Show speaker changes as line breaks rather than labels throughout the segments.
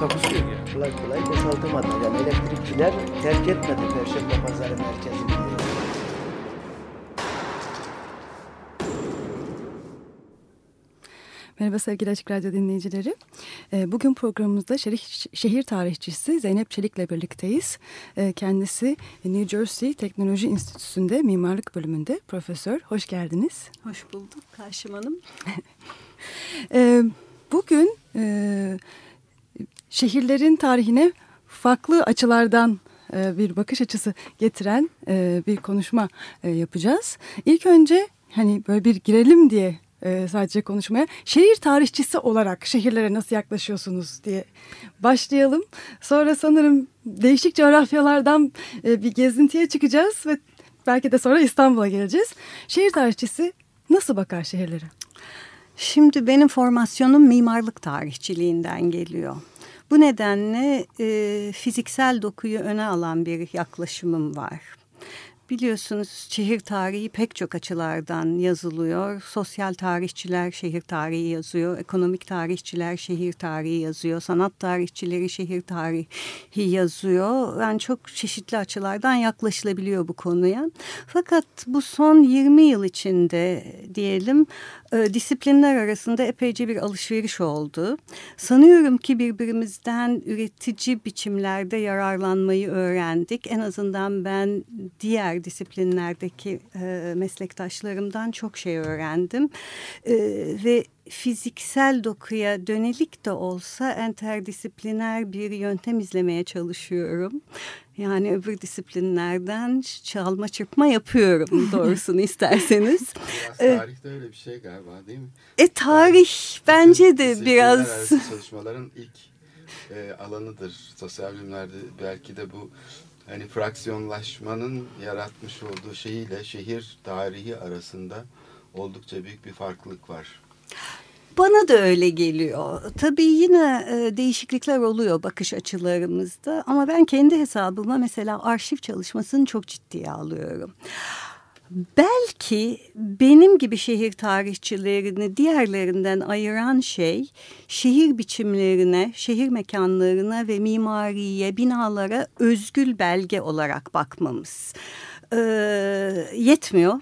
Takusuyor yani.
kolay kolay boşaltamadı. Yani elektrikçiler terk etmedi Perşembe Pazarı merkezini.
Merhaba sevgili Açık Radyo dinleyicileri. Ee, Bugün programımızda şehir, şehir tarihçisi Zeynep Çelik'le birlikteyiz. Ee, Kendisi New Jersey Teknoloji Enstitüsü'nde mimarlık bölümünde profesör. Hoş geldiniz.
Hoş bulduk Karşım Hanım.
Ee, Bugün e, şehirlerin tarihine farklı açılardan e, bir bakış açısı getiren e, bir konuşma e, yapacağız. İlk önce hani böyle bir girelim diye sadece konuşmaya şehir tarihçisi olarak şehirlere nasıl yaklaşıyorsunuz diye başlayalım. Sonra sanırım değişik coğrafyalardan bir gezintiye çıkacağız ve belki de sonra İstanbul'a geleceğiz. Şehir tarihçisi nasıl bakar şehirlere?
Şimdi benim formasyonum mimarlık tarihçiliğinden geliyor. Bu nedenle e, fiziksel dokuyu öne alan bir yaklaşımım var. Biliyorsunuz şehir tarihi pek çok açılardan yazılıyor. Sosyal tarihçiler şehir tarihi yazıyor. Ekonomik tarihçiler şehir tarihi yazıyor. Sanat tarihçileri şehir tarihi yazıyor. Yani çok çeşitli açılardan yaklaşılabiliyor bu konuya. Fakat bu son 20 yıl içinde diyelim e, disiplinler arasında epeyce bir alışveriş oldu. Sanıyorum ki birbirimizden üretici biçimlerde yararlanmayı öğrendik. En azından ben diğer disiplinlerdeki e, meslektaşlarımdan çok şey öğrendim. E, ve fiziksel dokuya dönelik de olsa interdisipliner bir yöntem izlemeye çalışıyorum. Yani öbür disiplinlerden çalma çırpma yapıyorum doğrusunu isterseniz.
Biraz tarihte öyle bir şey galiba değil mi?
E tarih bence de biraz
çalışmaların ilk e, alanıdır. Sosyal bilimlerde belki de bu hani fraksiyonlaşmanın yaratmış olduğu şeyiyle şehir tarihi arasında oldukça büyük bir farklılık var.
Bana da öyle geliyor. Tabii yine e, değişiklikler oluyor bakış açılarımızda ama ben kendi hesabıma mesela arşiv çalışmasını çok ciddiye alıyorum. Belki benim gibi şehir tarihçilerini diğerlerinden ayıran şey şehir biçimlerine, şehir mekanlarına ve mimariye, binalara özgül belge olarak bakmamız. Ee, yetmiyor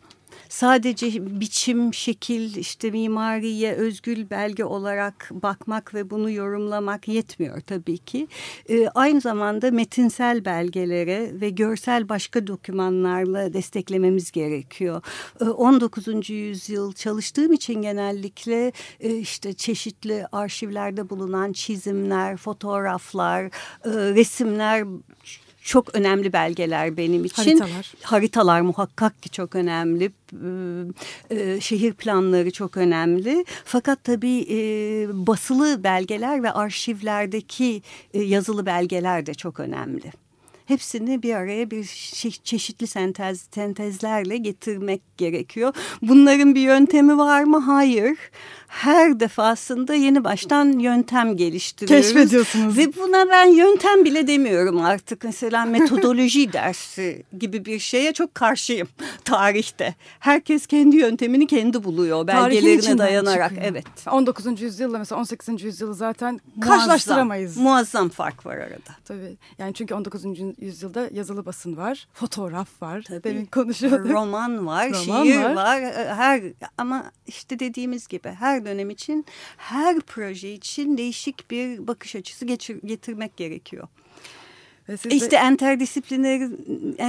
sadece biçim, şekil, işte mimariye özgül belge olarak bakmak ve bunu yorumlamak yetmiyor tabii ki. E, aynı zamanda metinsel belgelere ve görsel başka dokümanlarla desteklememiz gerekiyor. E, 19. yüzyıl çalıştığım için genellikle e, işte çeşitli arşivlerde bulunan çizimler, fotoğraflar, e, resimler çok önemli belgeler benim için.
Haritalar.
Haritalar muhakkak ki çok önemli. Ee, şehir planları çok önemli. Fakat tabii e, basılı belgeler ve arşivlerdeki e, yazılı belgeler de çok önemli. Hepsini bir araya bir çeşitli sentez, sentezlerle getirmek gerekiyor. Bunların bir yöntemi var mı? Hayır. Her defasında yeni baştan yöntem geliştiriyoruz.
Keşfediyorsunuz.
Ve buna ben yöntem bile demiyorum artık. Mesela metodoloji dersi gibi bir şeye çok karşıyım tarihte. Herkes kendi yöntemini kendi buluyor belgelerine dayanarak.
Çıkıyor.
Evet.
19. yüzyılla mesela 18. yüzyılı zaten karşılaştıramayız.
Muazzam fark var arada.
Tabii. Yani çünkü 19. yüzyılda yazılı basın var, fotoğraf var.
Tabii.
Demin konuşuyorduk.
Roman var,
Roman
şiir
var.
var. Her ama işte dediğimiz gibi her dönem için, her proje için değişik bir bakış açısı geçir, getirmek gerekiyor.
Ve siz de-
İşte interdisipliner,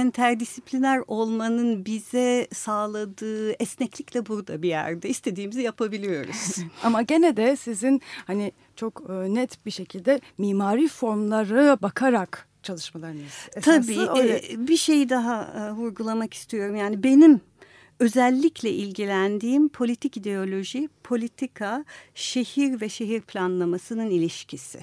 interdisipliner olmanın bize sağladığı esneklik de burada bir yerde. İstediğimizi yapabiliyoruz.
Ama gene de sizin hani çok e, net bir şekilde mimari formlara bakarak çalışmalarınız. esası
Tabii
öyle.
e, bir şey daha e, vurgulamak istiyorum. Yani benim özellikle ilgilendiğim politik ideoloji, politika, şehir ve şehir planlamasının ilişkisi.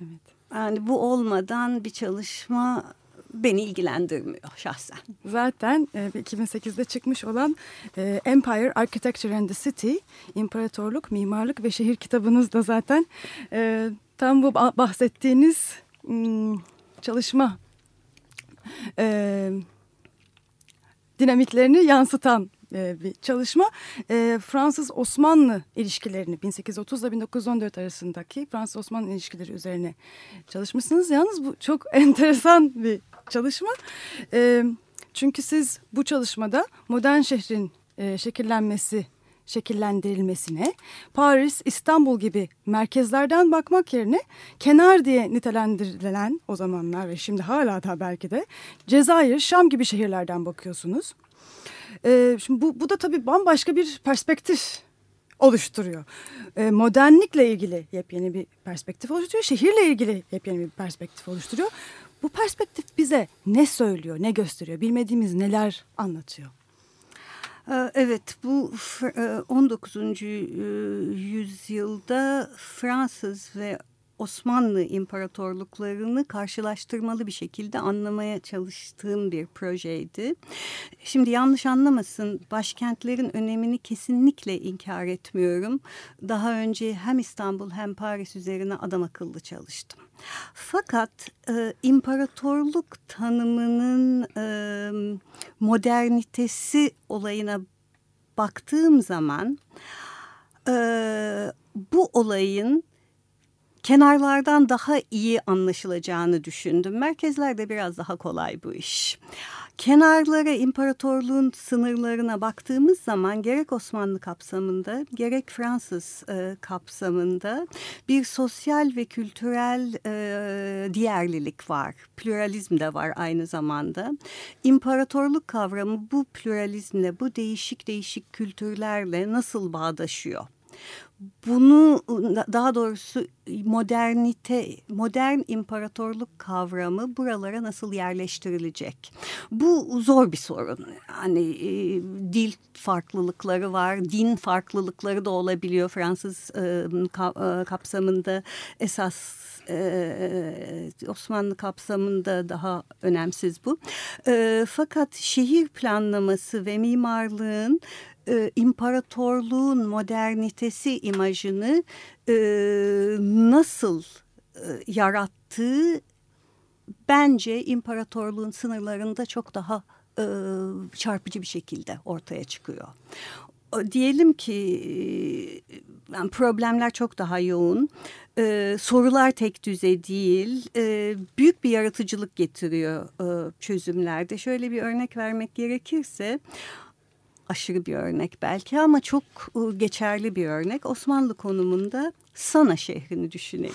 Evet.
Yani bu olmadan bir çalışma beni ilgilendirmiyor şahsen.
Zaten e, 2008'de çıkmış olan e, Empire, Architecture and the City, İmparatorluk, Mimarlık ve Şehir kitabınız da zaten e, tam bu bahsettiğiniz çalışma e, dinamiklerini yansıtan e, bir çalışma. E, Fransız-Osmanlı ilişkilerini 1830 ile 1914 arasındaki Fransız-Osmanlı ilişkileri üzerine çalışmışsınız. Yalnız bu çok enteresan bir çalışma. E, çünkü siz bu çalışmada modern şehrin şekillenmesi şekillendirilmesine Paris, İstanbul gibi merkezlerden bakmak yerine kenar diye nitelendirilen o zamanlar ve şimdi hala da belki de Cezayir, Şam gibi şehirlerden bakıyorsunuz. Ee, şimdi bu, bu da tabii bambaşka bir perspektif oluşturuyor. Ee, modernlikle ilgili yepyeni bir perspektif oluşturuyor. Şehirle ilgili yepyeni bir perspektif oluşturuyor. Bu perspektif bize ne söylüyor, ne gösteriyor? Bilmediğimiz neler anlatıyor?
Ee, evet bu 19. E, yüzyılda Fransız ve Osmanlı imparatorluklarını karşılaştırmalı bir şekilde anlamaya çalıştığım bir projeydi. Şimdi yanlış anlamasın başkentlerin önemini kesinlikle inkar etmiyorum. Daha önce hem İstanbul hem Paris üzerine adam akıllı çalıştım. Fakat e, imparatorluk tanımının e, modernitesi olayına baktığım zaman e, bu olayın kenarlardan daha iyi anlaşılacağını düşündüm. Merkezlerde biraz daha kolay bu iş. Kenarlara imparatorluğun sınırlarına baktığımız zaman gerek Osmanlı kapsamında gerek Fransız e, kapsamında bir sosyal ve kültürel e, diğerlilik var. Pluralizm de var aynı zamanda. İmparatorluk kavramı bu pluralizmle bu değişik değişik kültürlerle nasıl bağdaşıyor? Bunu daha doğrusu modernite, modern imparatorluk kavramı buralara nasıl yerleştirilecek? Bu zor bir sorun. Hani e, dil farklılıkları var, din farklılıkları da olabiliyor. Fransız e, ka, e, kapsamında esas e, Osmanlı kapsamında daha önemsiz bu. E, fakat şehir planlaması ve mimarlığın e, imparatorluğun modernitesi imajını e, nasıl e, yarattığı bence imparatorluğun sınırlarında çok daha e, çarpıcı bir şekilde ortaya çıkıyor. Diyelim ki yani problemler çok daha yoğun, ee, sorular tek düze değil, ee, büyük bir yaratıcılık getiriyor e, çözümlerde. Şöyle bir örnek vermek gerekirse aşırı bir örnek belki ama çok ıı, geçerli bir örnek. Osmanlı konumunda Sana şehrini düşünelim.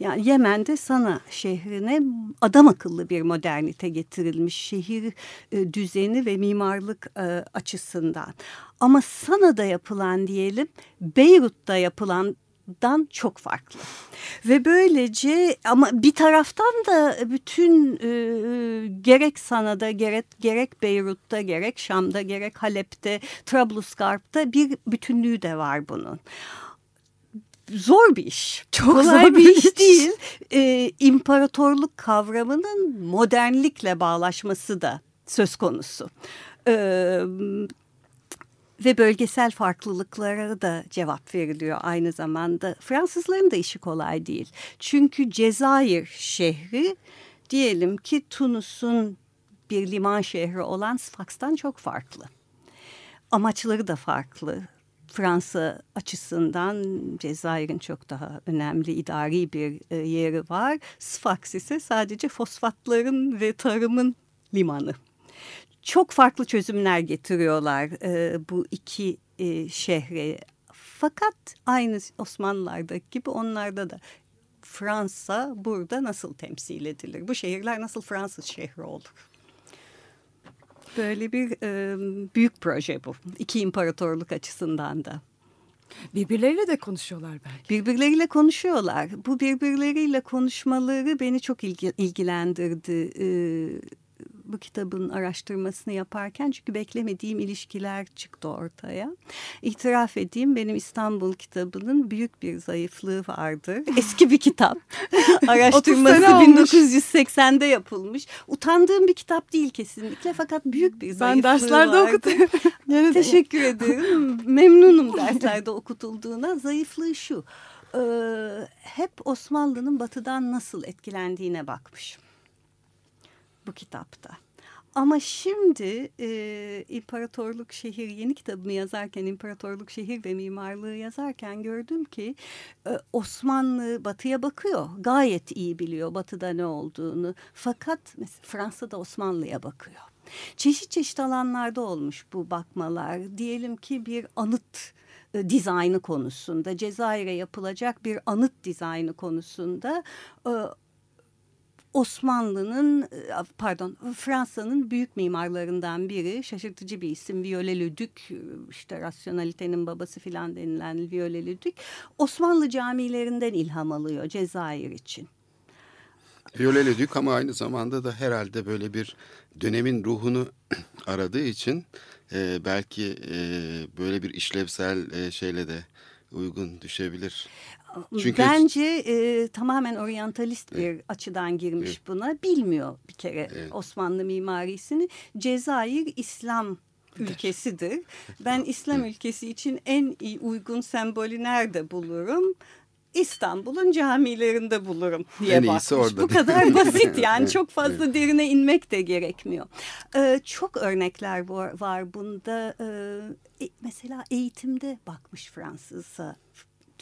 Yani Yemen'de Sana şehrine adam akıllı bir modernite getirilmiş şehir ıı, düzeni ve mimarlık ıı, açısından. Ama Sana'da yapılan diyelim Beyrut'ta yapılan dan çok farklı. Ve böylece ama bir taraftan da bütün e, gerek Sana'da gerek, gerek Beyrut'ta gerek Şam'da gerek Halep'te Trablusgarp'ta bir bütünlüğü de var bunun zor bir iş. Çok Kolay zor bir iş, iş değil. Ee, imparatorluk kavramının modernlikle bağlaşması da söz konusu. Ee, ve bölgesel farklılıklara da cevap veriliyor aynı zamanda. Fransızların da işi kolay değil. Çünkü Cezayir şehri diyelim ki Tunus'un bir liman şehri olan Sfax'tan çok farklı. Amaçları da farklı. Fransa açısından Cezayir'in çok daha önemli idari bir e, yeri var. Sfax ise sadece fosfatların ve tarımın limanı çok farklı çözümler getiriyorlar e, bu iki e, şehre. Fakat aynı Osmanlılar'daki gibi onlarda da Fransa burada nasıl temsil edilir? Bu şehirler nasıl Fransız şehri olur? Böyle bir e, büyük proje bu. İki imparatorluk açısından da.
Birbirleriyle de konuşuyorlar belki.
Birbirleriyle konuşuyorlar. Bu birbirleriyle konuşmaları beni çok ilgi, ilgilendirdi. Ee, bu kitabın araştırmasını yaparken çünkü beklemediğim ilişkiler çıktı ortaya. İtiraf edeyim benim İstanbul kitabının büyük bir zayıflığı vardı. Eski bir kitap. Araştırması 1980'de yapılmış. Utandığım bir kitap değil kesinlikle fakat büyük bir zayıflığı
Ben derslerde
vardı.
okudum.
Teşekkür ederim. Memnunum derslerde okutulduğuna. Zayıflığı şu. E, hep Osmanlı'nın batıdan nasıl etkilendiğine bakmışım bu kitapta. Ama şimdi e, İmparatorluk Şehir yeni kitabımı yazarken İmparatorluk Şehir ve Mimarlığı yazarken gördüm ki e, Osmanlı batıya bakıyor. Gayet iyi biliyor batıda ne olduğunu. Fakat mesela Fransa'da Osmanlı'ya bakıyor. Çeşit çeşit alanlarda olmuş bu bakmalar. Diyelim ki bir anıt e, dizaynı konusunda, Cezayir'e yapılacak bir anıt dizaynı konusunda e, Osmanlı'nın e, pardon Fransa'nın büyük mimarlarından biri şaşırtıcı bir isim Viollet-le-Duc işte rasyonalitenin babası filan denilen Viollet-le-Duc Osmanlı camilerinden ilham alıyor Cezayir için.
Viollet-le-Duc ama aynı zamanda da herhalde böyle bir dönemin ruhunu aradığı için e, belki e, böyle bir işlevsel e, şeyle de uygun düşebilir.
Çünkü Bence e, tamamen oryantalist bir evet. açıdan girmiş evet. buna. Bilmiyor bir kere evet. Osmanlı mimarisini. Cezayir İslam ülkesidir. Ben İslam ülkesi için en iyi uygun sembolü nerede bulurum? İstanbul'un camilerinde bulurum diye en bakmış. Orada. Bu kadar basit yani çok fazla derine inmek de gerekmiyor. Ee, çok örnekler var, var bunda. Ee, mesela eğitimde bakmış Fransız'a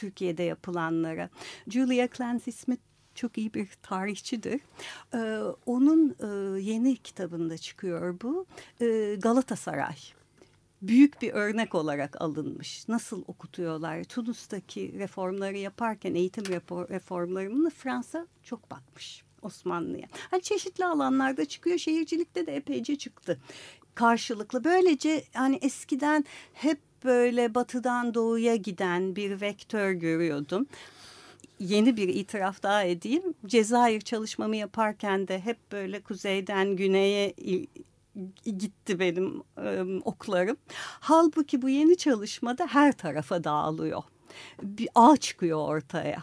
Türkiye'de yapılanlara. Julia Clancy Smith çok iyi bir tarihçidir. Ee, onun e, yeni kitabında çıkıyor bu. Ee, Galatasaray. Büyük bir örnek olarak alınmış. Nasıl okutuyorlar? Tunus'taki reformları yaparken eğitim reformlarını Fransa çok bakmış. Osmanlı'ya. Hani çeşitli alanlarda çıkıyor. Şehircilikte de epeyce çıktı. Karşılıklı. Böylece hani eskiden hep böyle batıdan doğuya giden bir vektör görüyordum. Yeni bir itiraf daha edeyim. Cezayir çalışmamı yaparken de hep böyle kuzeyden güneye gitti benim e, oklarım. Halbuki bu yeni çalışmada her tarafa dağılıyor. Bir ağ çıkıyor ortaya.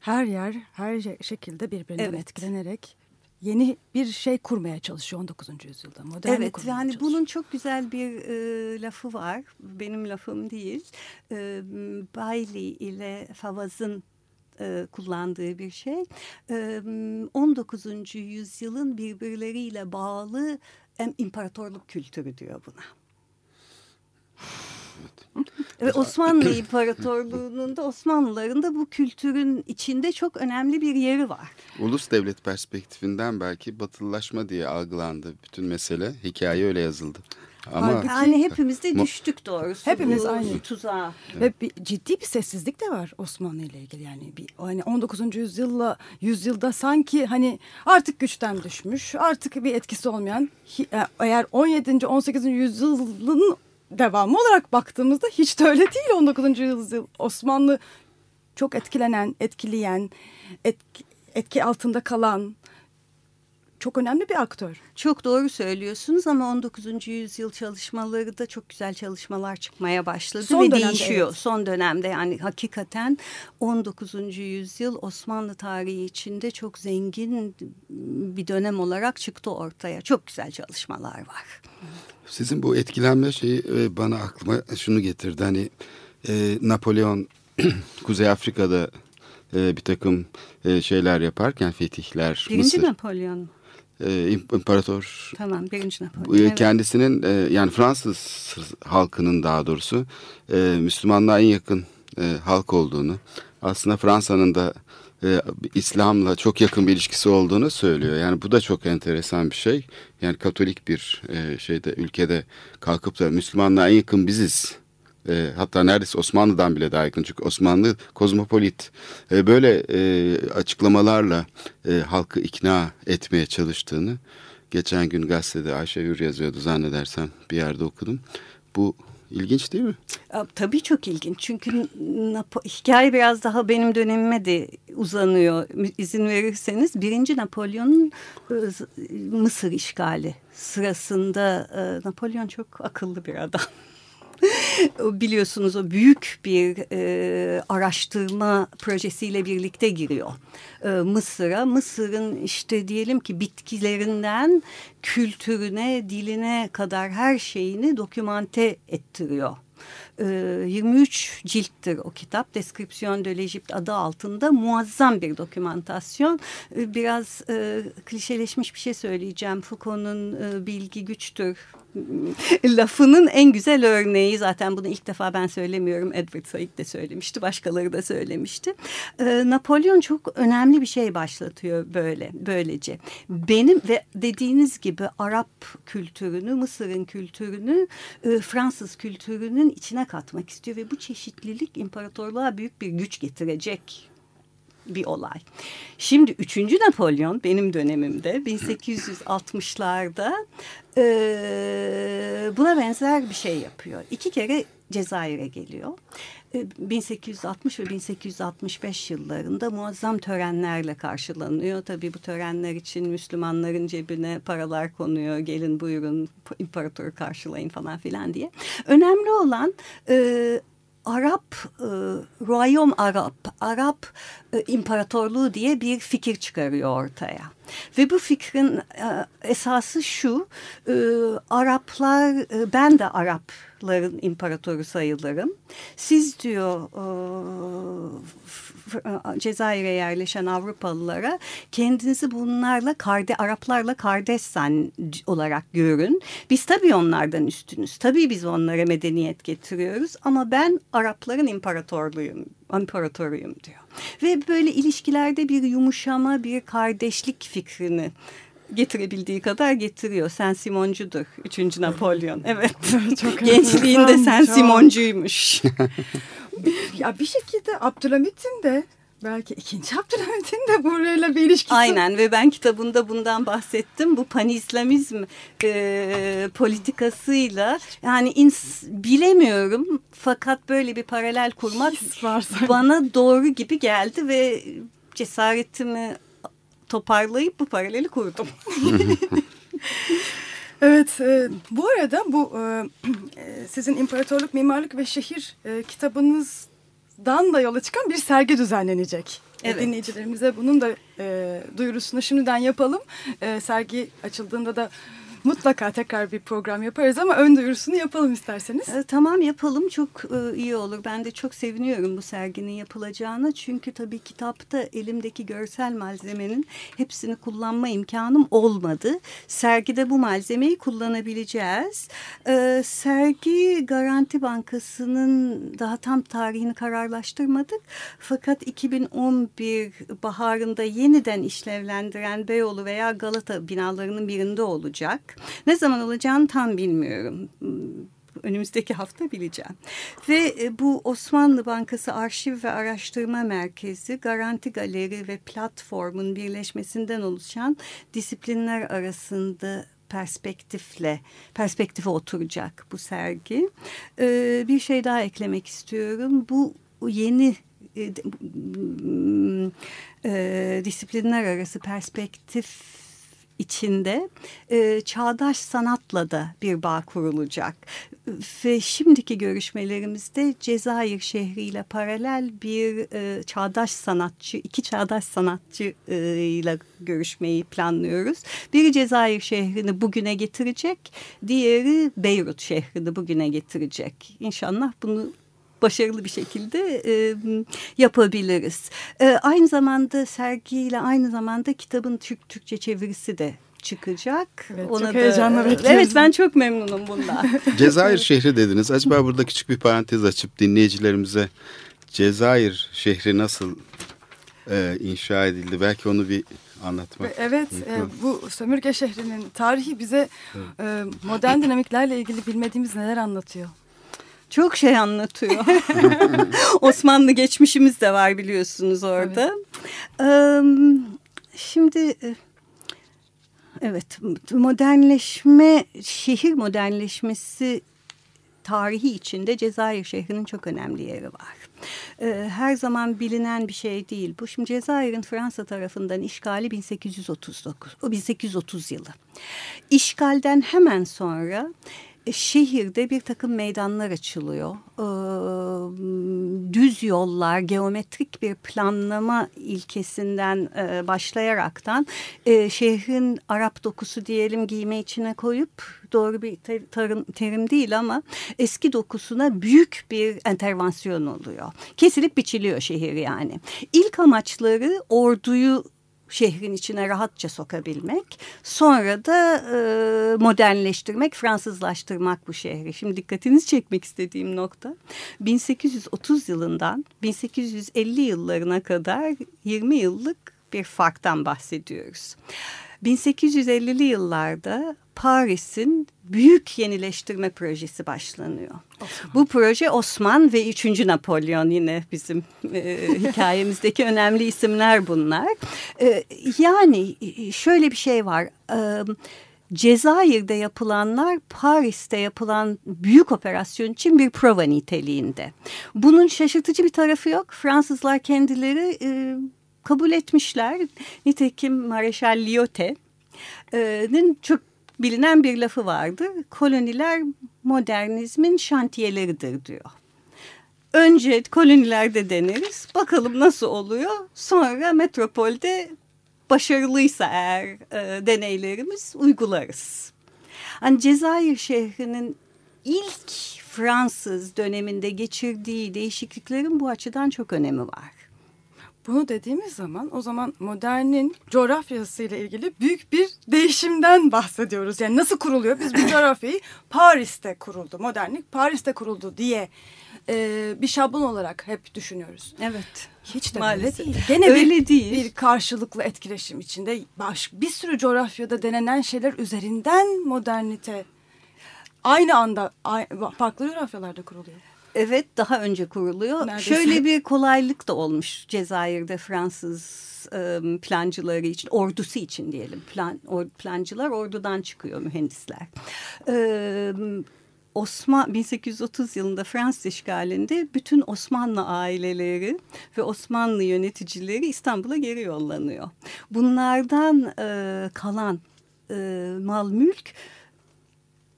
Her yer her şekilde birbirinden evet. etkilenerek yeni bir şey kurmaya çalışıyor 19. yüzyılda. Modern
evet yani çalışıyor. bunun çok güzel bir e, lafı var. Benim lafım değil. E, Bailey ile Favaz'ın e, kullandığı bir şey. E, 19. yüzyılın birbirleriyle bağlı imparatorluk kültürü diyor buna. Ve Osmanlı İmparatorluğu'nun da Osmanlıların da bu kültürün içinde çok önemli bir yeri var.
Ulus devlet perspektifinden belki batılılaşma diye algılandı bütün mesele. Hikaye öyle yazıldı.
Ama yani hepimiz de düştük doğrusu.
Hepimiz bu aynı tuzağa. Ve bir, ciddi bir sessizlik de var Osmanlı ile ilgili yani bir hani 19. yüzyılla yüzyılda sanki hani artık güçten düşmüş, artık bir etkisi olmayan e, eğer 17. 18. yüzyılın devamı olarak baktığımızda hiç de öyle değil 19. yüzyıl. Osmanlı çok etkilenen, etkileyen, etki, etki altında kalan çok önemli bir aktör.
Çok doğru söylüyorsunuz ama 19. yüzyıl çalışmaları da çok güzel çalışmalar çıkmaya başladı Son ve değişiyor. Evet. Son dönemde yani hakikaten 19. yüzyıl Osmanlı tarihi içinde çok zengin bir dönem olarak çıktı ortaya. Çok güzel çalışmalar var.
Sizin bu etkilenme şeyi e, bana aklıma şunu getirdi. Hani e, Napolyon Kuzey Afrika'da e, bir takım e, şeyler yaparken fetihler
Birinci Mısır. Napolyon
e, imparator
tamam birinci Napolyon
e, kendisinin e, yani Fransız halkının daha doğrusu e, Müslümanlığa en yakın e, halk olduğunu aslında Fransa'nın da e, İslam'la çok yakın bir ilişkisi olduğunu söylüyor. Yani bu da çok enteresan bir şey. Yani Katolik bir e, şeyde ülkede kalkıp da Müslümanlığa en yakın biziz. E, hatta neredeyse Osmanlı'dan bile daha yakın. Çünkü Osmanlı kozmopolit. E, böyle e, açıklamalarla e, halkı ikna etmeye çalıştığını geçen gün gazetede Ayşe Hür yazıyordu zannedersem bir yerde okudum. Bu İlginç değil mi?
Tabii çok ilginç çünkü Napo hikaye biraz daha benim dönemime de uzanıyor izin verirseniz. Birinci Napolyon'un e, Mısır işgali sırasında e, Napolyon çok akıllı bir adam. biliyorsunuz o büyük bir e, araştırma projesiyle birlikte giriyor e, Mısır'a. Mısır'ın işte diyelim ki bitkilerinden kültürüne, diline kadar her şeyini dokümante ettiriyor. 23 e, cilttir o kitap. Description de l'Egypte adı altında muazzam bir dokümantasyon. E, biraz e, klişeleşmiş bir şey söyleyeceğim. Foucault'un e, bilgi güçtür lafının en güzel örneği zaten bunu ilk defa ben söylemiyorum Edward Said de söylemişti başkaları da söylemişti. Ee, Napolyon çok önemli bir şey başlatıyor böyle böylece. Benim ve dediğiniz gibi Arap kültürünü Mısır'ın kültürünü e, Fransız kültürünün içine katmak istiyor ve bu çeşitlilik imparatorluğa büyük bir güç getirecek bir olay. Şimdi 3. Napolyon benim dönemimde 1860'larda e, buna benzer bir şey yapıyor. İki kere Cezayir'e geliyor. 1860 ve 1865 yıllarında muazzam törenlerle karşılanıyor. Tabii bu törenler için Müslümanların cebine paralar konuyor. Gelin buyurun imparatoru karşılayın falan filan diye. Önemli olan e, Arap, e, Royom Arap, Arap e, İmparatorluğu diye bir fikir çıkarıyor ortaya. Ve bu fikrin e, esası şu, e, Araplar, e, ben de Arapların imparatoru sayılırım. Siz diyor e, Cezayir'e yerleşen Avrupalılara kendinizi bunlarla karde Araplarla kardeş sen olarak görün. Biz tabii onlardan üstünüz. Tabii biz onlara medeniyet getiriyoruz ama ben Arapların imparatorluyum, imparatoruyum diyor. Ve böyle ilişkilerde bir yumuşama, bir kardeşlik fikrini getirebildiği kadar getiriyor. Sen Simoncudur. Üçüncü Napolyon. Evet. çok Gençliğinde sen çok. Simoncuymuş.
ya bir şekilde Abdülhamit'in de belki ikinci Abdülhamit'in de burayla bir ilişkisi.
Aynen ve ben kitabında bundan bahsettim. Bu panislamizm e, politikasıyla yani ins, bilemiyorum fakat böyle bir paralel kurmak bana doğru gibi geldi ve cesaretimi toparlayıp bu paraleli kurdum.
evet, e, bu arada bu e, e, sizin İmparatorluk, Mimarlık ve Şehir e, kitabınızdan da yola çıkan bir sergi düzenlenecek. E, evet. Dinleyicilerimize bunun da e, duyurusunu şimdiden yapalım. E, sergi açıldığında da Mutlaka tekrar bir program yaparız ama ön duyurusunu yapalım isterseniz.
E, tamam yapalım çok e, iyi olur. Ben de çok seviniyorum bu serginin yapılacağını. Çünkü tabii kitapta elimdeki görsel malzemenin hepsini kullanma imkanım olmadı. Sergide bu malzemeyi kullanabileceğiz. E, sergi Garanti Bankası'nın daha tam tarihini kararlaştırmadık. Fakat 2011 baharında yeniden işlevlendiren Beyoğlu veya Galata binalarının birinde olacak. Ne zaman olacağını tam bilmiyorum önümüzdeki hafta bileceğim. Ve e, bu Osmanlı Bankası Arşiv ve Araştırma Merkezi Garanti Galeri ve Platform'un birleşmesinden oluşan disiplinler arasında perspektifle perspektife oturacak bu sergi. Ee, bir şey daha eklemek istiyorum. Bu yeni e, e, disiplinler arası perspektif içinde e, çağdaş sanatla da bir bağ kurulacak. Ve şimdiki görüşmelerimizde Cezayir şehriyle paralel bir e, çağdaş sanatçı, iki çağdaş sanatçı e, ile görüşmeyi planlıyoruz. Biri Cezayir şehrini bugüne getirecek, diğeri Beyrut şehrini bugüne getirecek. İnşallah bunu başarılı bir şekilde e, yapabiliriz. E, aynı zamanda sergiyle aynı zamanda kitabın Türk Türkçe çevirisi de çıkacak.
Evet, Ona çok da, heyecanla bekliyoruz.
Evet ben çok memnunum bundan.
Cezayir şehri dediniz. Acaba burada küçük bir parantez açıp dinleyicilerimize Cezayir şehri nasıl e, inşa edildi? Belki onu bir anlatmak.
Evet e, bu sömürge şehrinin tarihi bize e, modern dinamiklerle ilgili bilmediğimiz neler anlatıyor.
Çok şey anlatıyor. Osmanlı geçmişimiz de var biliyorsunuz orada. Evet. Şimdi e, evet modernleşme, şehir modernleşmesi tarihi içinde Cezayir şehrinin çok önemli yeri var. Her zaman bilinen bir şey değil. Bu şimdi Cezayir'in Fransa tarafından işgali 1839, o 1830 yılı. İşgalden hemen sonra şehirde bir takım meydanlar açılıyor. Ee, düz yollar, geometrik bir planlama ilkesinden e, başlayaraktan e, şehrin Arap dokusu diyelim giyme içine koyup doğru bir tarım, terim değil ama eski dokusuna büyük bir entervansiyon oluyor. Kesilip biçiliyor şehir yani. İlk amaçları orduyu şehrin içine rahatça sokabilmek. Sonra da e, modernleştirmek, Fransızlaştırmak bu şehri. Şimdi dikkatinizi çekmek istediğim nokta 1830 yılından 1850 yıllarına kadar 20 yıllık bir farktan bahsediyoruz. 1850'li yıllarda Paris'in büyük yenileştirme projesi başlanıyor. Osman. Bu proje Osman ve 3. Napolyon yine bizim e, hikayemizdeki önemli isimler bunlar. E, yani şöyle bir şey var. E, Cezayir'de yapılanlar Paris'te yapılan büyük operasyon için bir prova niteliğinde. Bunun şaşırtıcı bir tarafı yok. Fransızlar kendileri e, kabul etmişler. Nitekim Mareşal Lyote'nin çok bilinen bir lafı vardı. Koloniler modernizmin şantiyeleridir diyor. Önce kolonilerde deneriz. Bakalım nasıl oluyor. Sonra metropolde başarılıysa eğer e, deneylerimiz uygularız. Hani Cezayir şehrinin ilk Fransız döneminde geçirdiği değişikliklerin bu açıdan çok önemi var.
Bunu dediğimiz zaman o zaman modernin coğrafyasıyla ilgili büyük bir değişimden bahsediyoruz. Yani nasıl kuruluyor? Biz bu coğrafyayı Paris'te kuruldu. Modernlik Paris'te kuruldu diye e, bir şablon olarak hep düşünüyoruz.
Evet.
Hiç de Maalesef. öyle değil. Gene öyle bir, değil. bir karşılıklı etkileşim içinde baş, bir sürü coğrafyada denenen şeyler üzerinden modernite aynı anda farklı coğrafyalarda kuruluyor.
Evet daha önce kuruluyor. Neredeyse. Şöyle bir kolaylık da olmuş Cezayir'de Fransız e, plancıları için, ordusu için diyelim. Plan, or, plancılar ordudan çıkıyor mühendisler. E, Osman 1830 yılında Fransız işgalinde bütün Osmanlı aileleri ve Osmanlı yöneticileri İstanbul'a geri yollanıyor. Bunlardan e, kalan e, mal mülk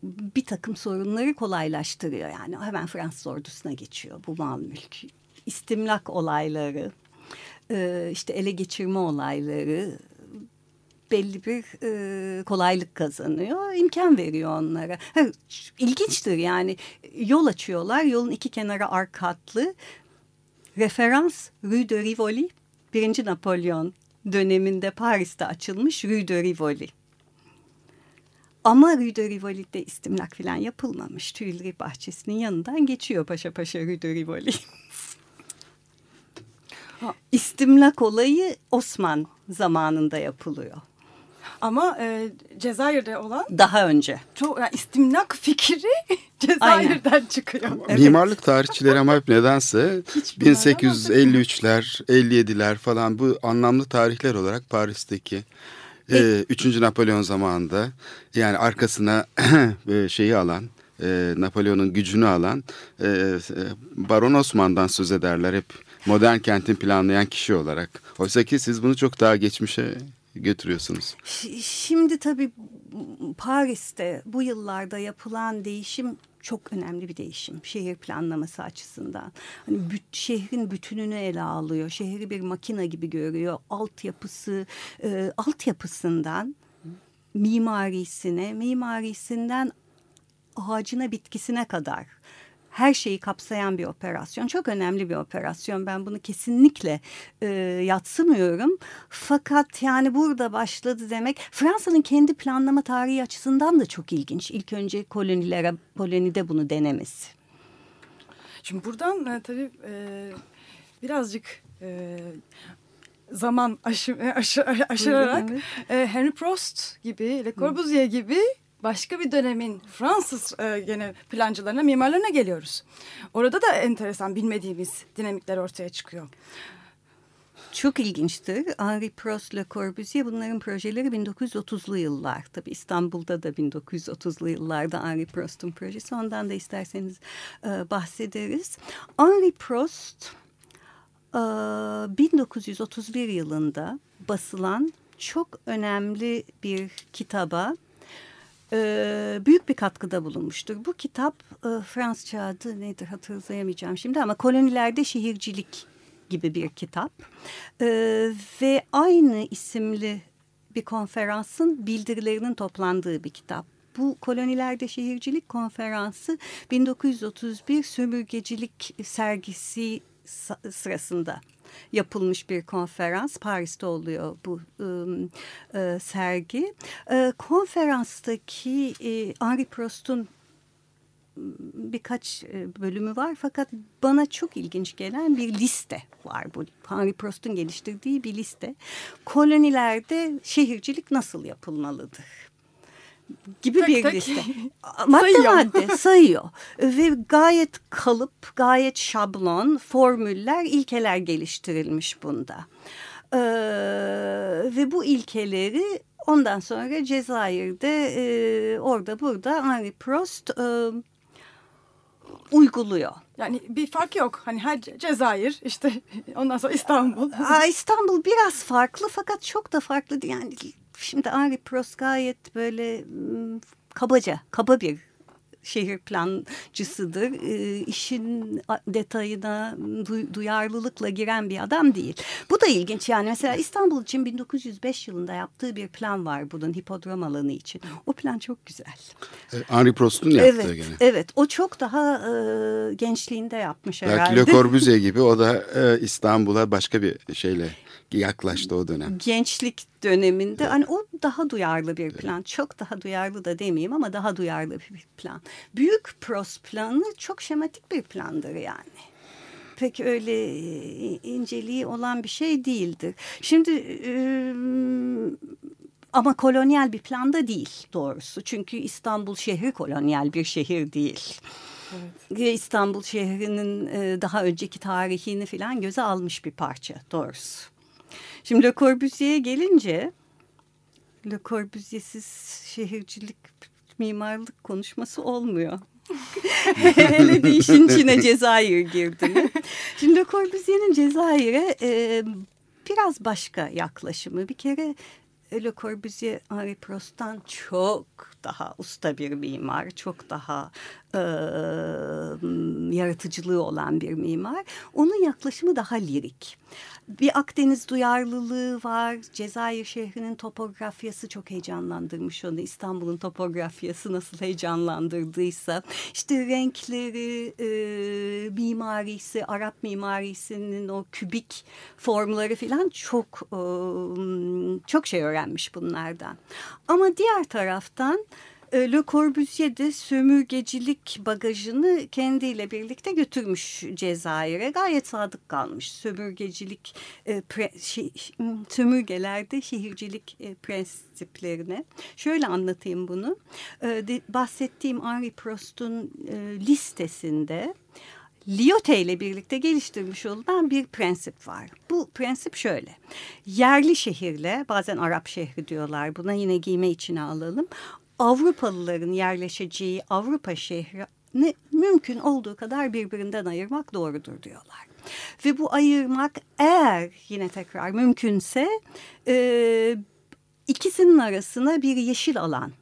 bir takım sorunları kolaylaştırıyor. Yani hemen Fransız ordusuna geçiyor bu mal mülk. İstimlak olayları, e, işte ele geçirme olayları belli bir e, kolaylık kazanıyor. imkan veriyor onlara. Ha, yani yol açıyorlar. Yolun iki kenarı ark hatlı. Referans Rue de Rivoli. Birinci Napolyon döneminde Paris'te açılmış Rue de Rivoli. Ama Rue de Rivoli'de istimlak falan yapılmamış. Tuileries bahçesinin yanından geçiyor paşa paşa Rue de Rivoli. İstimlak olayı Osman zamanında yapılıyor.
Ama e, Cezayir'de olan
daha önce.
Çok yani istimlak fikri Cezayir'den Aynen. çıkıyor.
Evet. Mimarlık tarihçileri ama hep nedense 1853'ler, 57'ler falan bu anlamlı tarihler olarak Paris'teki e, Üçüncü Napolyon zamanında yani arkasına e, şeyi alan e, Napolyon'un gücünü alan e, Baron Osman'dan söz ederler hep modern kentin planlayan kişi olarak. Oysa ki siz bunu çok daha geçmişe götürüyorsunuz.
Şimdi tabii Paris'te bu yıllarda yapılan değişim çok önemli bir değişim şehir planlaması açısından. Hani büt, şehrin bütününü ele alıyor. Şehri bir makina gibi görüyor. Altyapısı, e, altyapısından mimarisine, mimarisinden ağacına, bitkisine kadar her şeyi kapsayan bir operasyon. Çok önemli bir operasyon. Ben bunu kesinlikle e, yatsımıyorum. Fakat yani burada başladı demek Fransa'nın kendi planlama tarihi açısından da çok ilginç. İlk önce kolonilere, kolonide bunu denemesi.
Şimdi buradan e, tabii e, birazcık e, zaman aşı, aşı, aşırarak e, Henry Prost gibi, Le Corbusier gibi başka bir dönemin Fransız e, gene plancılarına, mimarlarına geliyoruz. Orada da enteresan bilmediğimiz dinamikler ortaya çıkıyor.
çok ilginçtir. Henri Prost, Le Corbusier bunların projeleri 1930'lu yıllar. Tabii İstanbul'da da 1930'lu yıllarda Henri Prost'un projesi. Ondan da isterseniz e, bahsederiz. Henri Prost e, 1931 yılında basılan çok önemli bir kitaba büyük bir katkıda bulunmuştur. Bu kitap Fransızca adı nedir hatırlayamayacağım şimdi ama kolonilerde şehircilik gibi bir kitap. Ve aynı isimli bir konferansın bildirilerinin toplandığı bir kitap. Bu kolonilerde şehircilik konferansı 1931 sömürgecilik sergisi sırasında yapılmış bir konferans. Paris'te oluyor bu ıı, e, sergi. E, konferanstaki e, Henri Prost'un birkaç bölümü var fakat bana çok ilginç gelen bir liste var bu. Henri Prost'un geliştirdiği bir liste. Kolonilerde şehircilik nasıl yapılmalıdır? Gibi tek bir tek. liste. Madde sayıyor. madde sayıyor. Ve gayet kalıp, gayet şablon, formüller, ilkeler geliştirilmiş bunda. Ee, ve bu ilkeleri ondan sonra Cezayir'de e, orada burada Henri Prost e, uyguluyor.
Yani bir fark yok. Hani her Cezayir işte ondan sonra İstanbul.
Aa, İstanbul biraz farklı fakat çok da farklı. Yani Şimdi Henri Prost gayet böyle kabaca, kaba bir şehir plancısıdır. E, işin detayına duyarlılıkla giren bir adam değil. Bu da ilginç yani mesela İstanbul için 1905 yılında yaptığı bir plan var bunun hipodrom alanı için. O plan çok güzel.
E, Henri Prost'un yaptığı
evet,
gene.
Evet o çok daha e, gençliğinde yapmış herhalde.
Belki Le Corbusier gibi o da e, İstanbul'a başka bir şeyle yaklaştı o dönem.
Gençlik döneminde evet. hani o daha duyarlı bir plan. Evet. Çok daha duyarlı da demeyeyim ama daha duyarlı bir plan. Büyük pros planı çok şematik bir plandır yani pek öyle e, inceliği olan bir şey değildir. Şimdi e, ama kolonyal bir planda değil doğrusu. Çünkü İstanbul şehri kolonyal bir şehir değil. Evet. İstanbul şehrinin daha önceki tarihini falan göze almış bir parça doğrusu. Şimdi Le Corbusier'e gelince Le Corbusier'siz şehircilik, mimarlık konuşması olmuyor. Hele de işin içine Cezayir girdi. Şimdi Le Corbusier'in Cezayir'e e, biraz başka yaklaşımı. Bir kere Le Corbusier Henri Prost'tan çok daha usta bir mimar, çok daha e, yaratıcılığı olan bir mimar. Onun yaklaşımı daha lirik bir Akdeniz duyarlılığı var. Cezayir şehrinin topografyası çok heyecanlandırmış onu. İstanbul'un topografyası nasıl heyecanlandırdıysa. İşte renkleri, e, mimarisi, Arap mimarisinin o kübik formları falan çok e, çok şey öğrenmiş bunlardan. Ama diğer taraftan e, Le Corbusier de sömürgecilik bagajını kendiyle birlikte götürmüş Cezayir'e. Gayet sadık kalmış. Sömürgecilik, e, pre, şey, sömürgelerde şehircilik e, prensiplerine. Şöyle anlatayım bunu. E, de, bahsettiğim Henri Prost'un e, listesinde... Lyote ile birlikte geliştirmiş olunan bir prensip var. Bu prensip şöyle. Yerli şehirle bazen Arap şehri diyorlar buna yine giyme içine alalım. Avrupalıların yerleşeceği Avrupa şehrini mümkün olduğu kadar birbirinden ayırmak doğrudur diyorlar. Ve bu ayırmak eğer yine tekrar mümkünse e, ikisinin arasına bir yeşil alan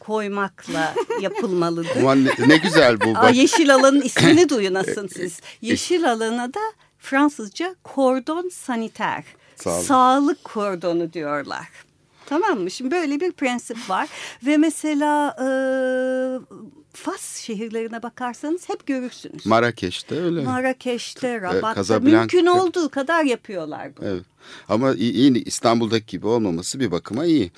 koymakla yapılmalıdır.
Aman ne, ne güzel bu. Bak.
yeşil alanın ismini duyun asın siz. Yeşil alana da Fransızca kordon saniter. Sağlık. Sağlık kordonu diyorlar. Tamam mı? Şimdi böyle bir prensip var ve mesela e, Fas şehirlerine bakarsanız hep görürsünüz.
Marrakeş'te öyle.
Marrakeş'te, e, Rabat'ta mümkün olduğu kadar yapıyorlar bunu.
Evet. Ama iyi, İstanbul'daki gibi olmaması bir bakıma iyi.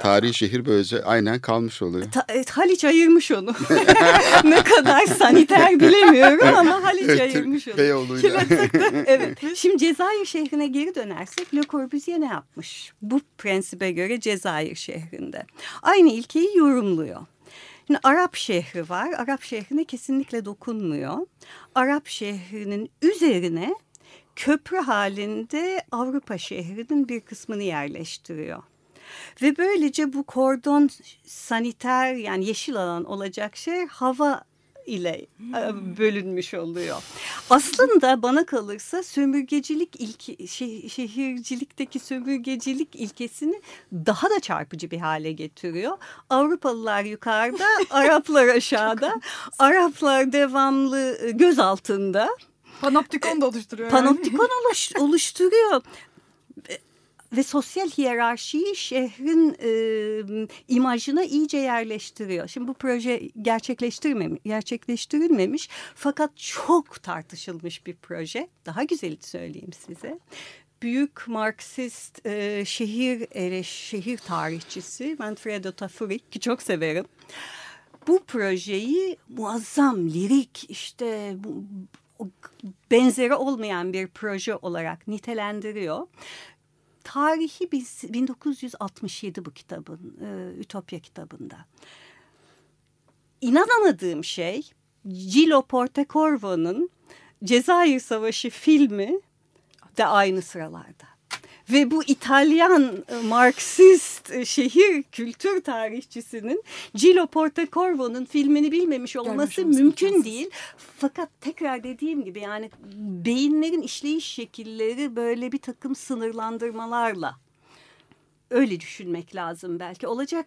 Tarihi şehir böylece aynen kalmış oluyor.
Ta, e, Haliç ayırmış onu. ne kadar saniter bilemiyorum ama Haliç ayırmış onu.
Beyoğlu'yla.
evet. Şimdi Cezayir şehrine geri dönersek Le Corbusier ne yapmış? Bu prensibe göre Cezayir şehrinde. Aynı ilkeyi yorumluyor. Şimdi Arap şehri var. Arap şehrine kesinlikle dokunmuyor. Arap şehrinin üzerine köprü halinde Avrupa şehrinin bir kısmını yerleştiriyor. Ve böylece bu kordon saniter yani yeşil alan olacak şey hava ile e, bölünmüş oluyor. Aslında bana kalırsa sömürgecilik ilki, şehircilikteki sömürgecilik ilkesini daha da çarpıcı bir hale getiriyor. Avrupalılar yukarıda, Araplar aşağıda. Araplar devamlı e, göz altında.
Panoptikon da oluşturuyor.
Panoptikon oluş, oluşturuyor ve sosyal hiyerarşiyi şehrin e, imajına iyice yerleştiriyor. Şimdi bu proje gerçekleştirmemiş, gerçekleştirilmemiş fakat çok tartışılmış bir proje. Daha güzeli söyleyeyim size. Büyük Marksist e, şehir ele, şehir tarihçisi Manfredo Tafuri ki çok severim. Bu projeyi muazzam, lirik işte benzeri olmayan bir proje olarak nitelendiriyor tarihi biz 1967 bu kitabın e, Ütopya kitabında. İnanamadığım şey Gilo Portacorvo'nun Cezayir Savaşı filmi de aynı sıralarda. Ve bu İtalyan e, Marksist e, şehir kültür tarihçisinin Gilo Portacorvo'nun filmini bilmemiş olması mümkün imkansız. değil. Fakat tekrar dediğim gibi yani beyinlerin işleyiş şekilleri böyle bir takım sınırlandırmalarla öyle düşünmek lazım belki. Olacak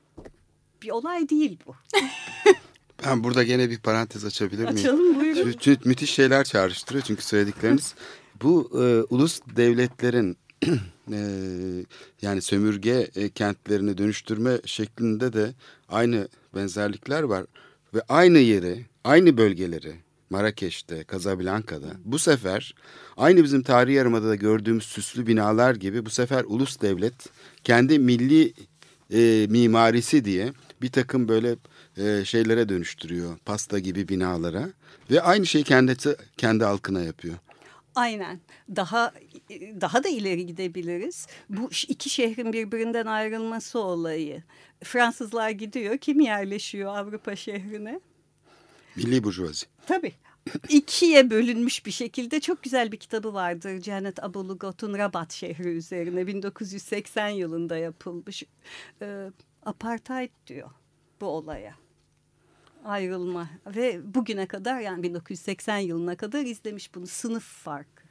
bir olay değil bu.
Ben burada gene bir parantez açabilir miyim?
Açalım buyurun.
Çünkü müthiş şeyler çağrıştırıyor çünkü söyledikleriniz. bu e, ulus devletlerin yani sömürge e, kentlerini dönüştürme şeklinde de aynı benzerlikler var. Ve aynı yeri, aynı bölgeleri Marrakeş'te, Casablanca'da bu sefer aynı bizim tarihi yarımadada gördüğümüz süslü binalar gibi bu sefer ulus devlet kendi milli e, mimarisi diye bir takım böyle e, şeylere dönüştürüyor. Pasta gibi binalara ve aynı şeyi kendisi kendi halkına yapıyor.
Aynen. Daha daha da ileri gidebiliriz. Bu iki şehrin birbirinden ayrılması olayı. Fransızlar gidiyor. Kim yerleşiyor Avrupa şehrine?
Milli Burjuvazi.
Tabii. İkiye bölünmüş bir şekilde çok güzel bir kitabı vardır. Janet Abulugot'un Rabat şehri üzerine 1980 yılında yapılmış. E, apartheid diyor bu olaya ayrılma ve bugüne kadar yani 1980 yılına kadar izlemiş bunu sınıf farkı.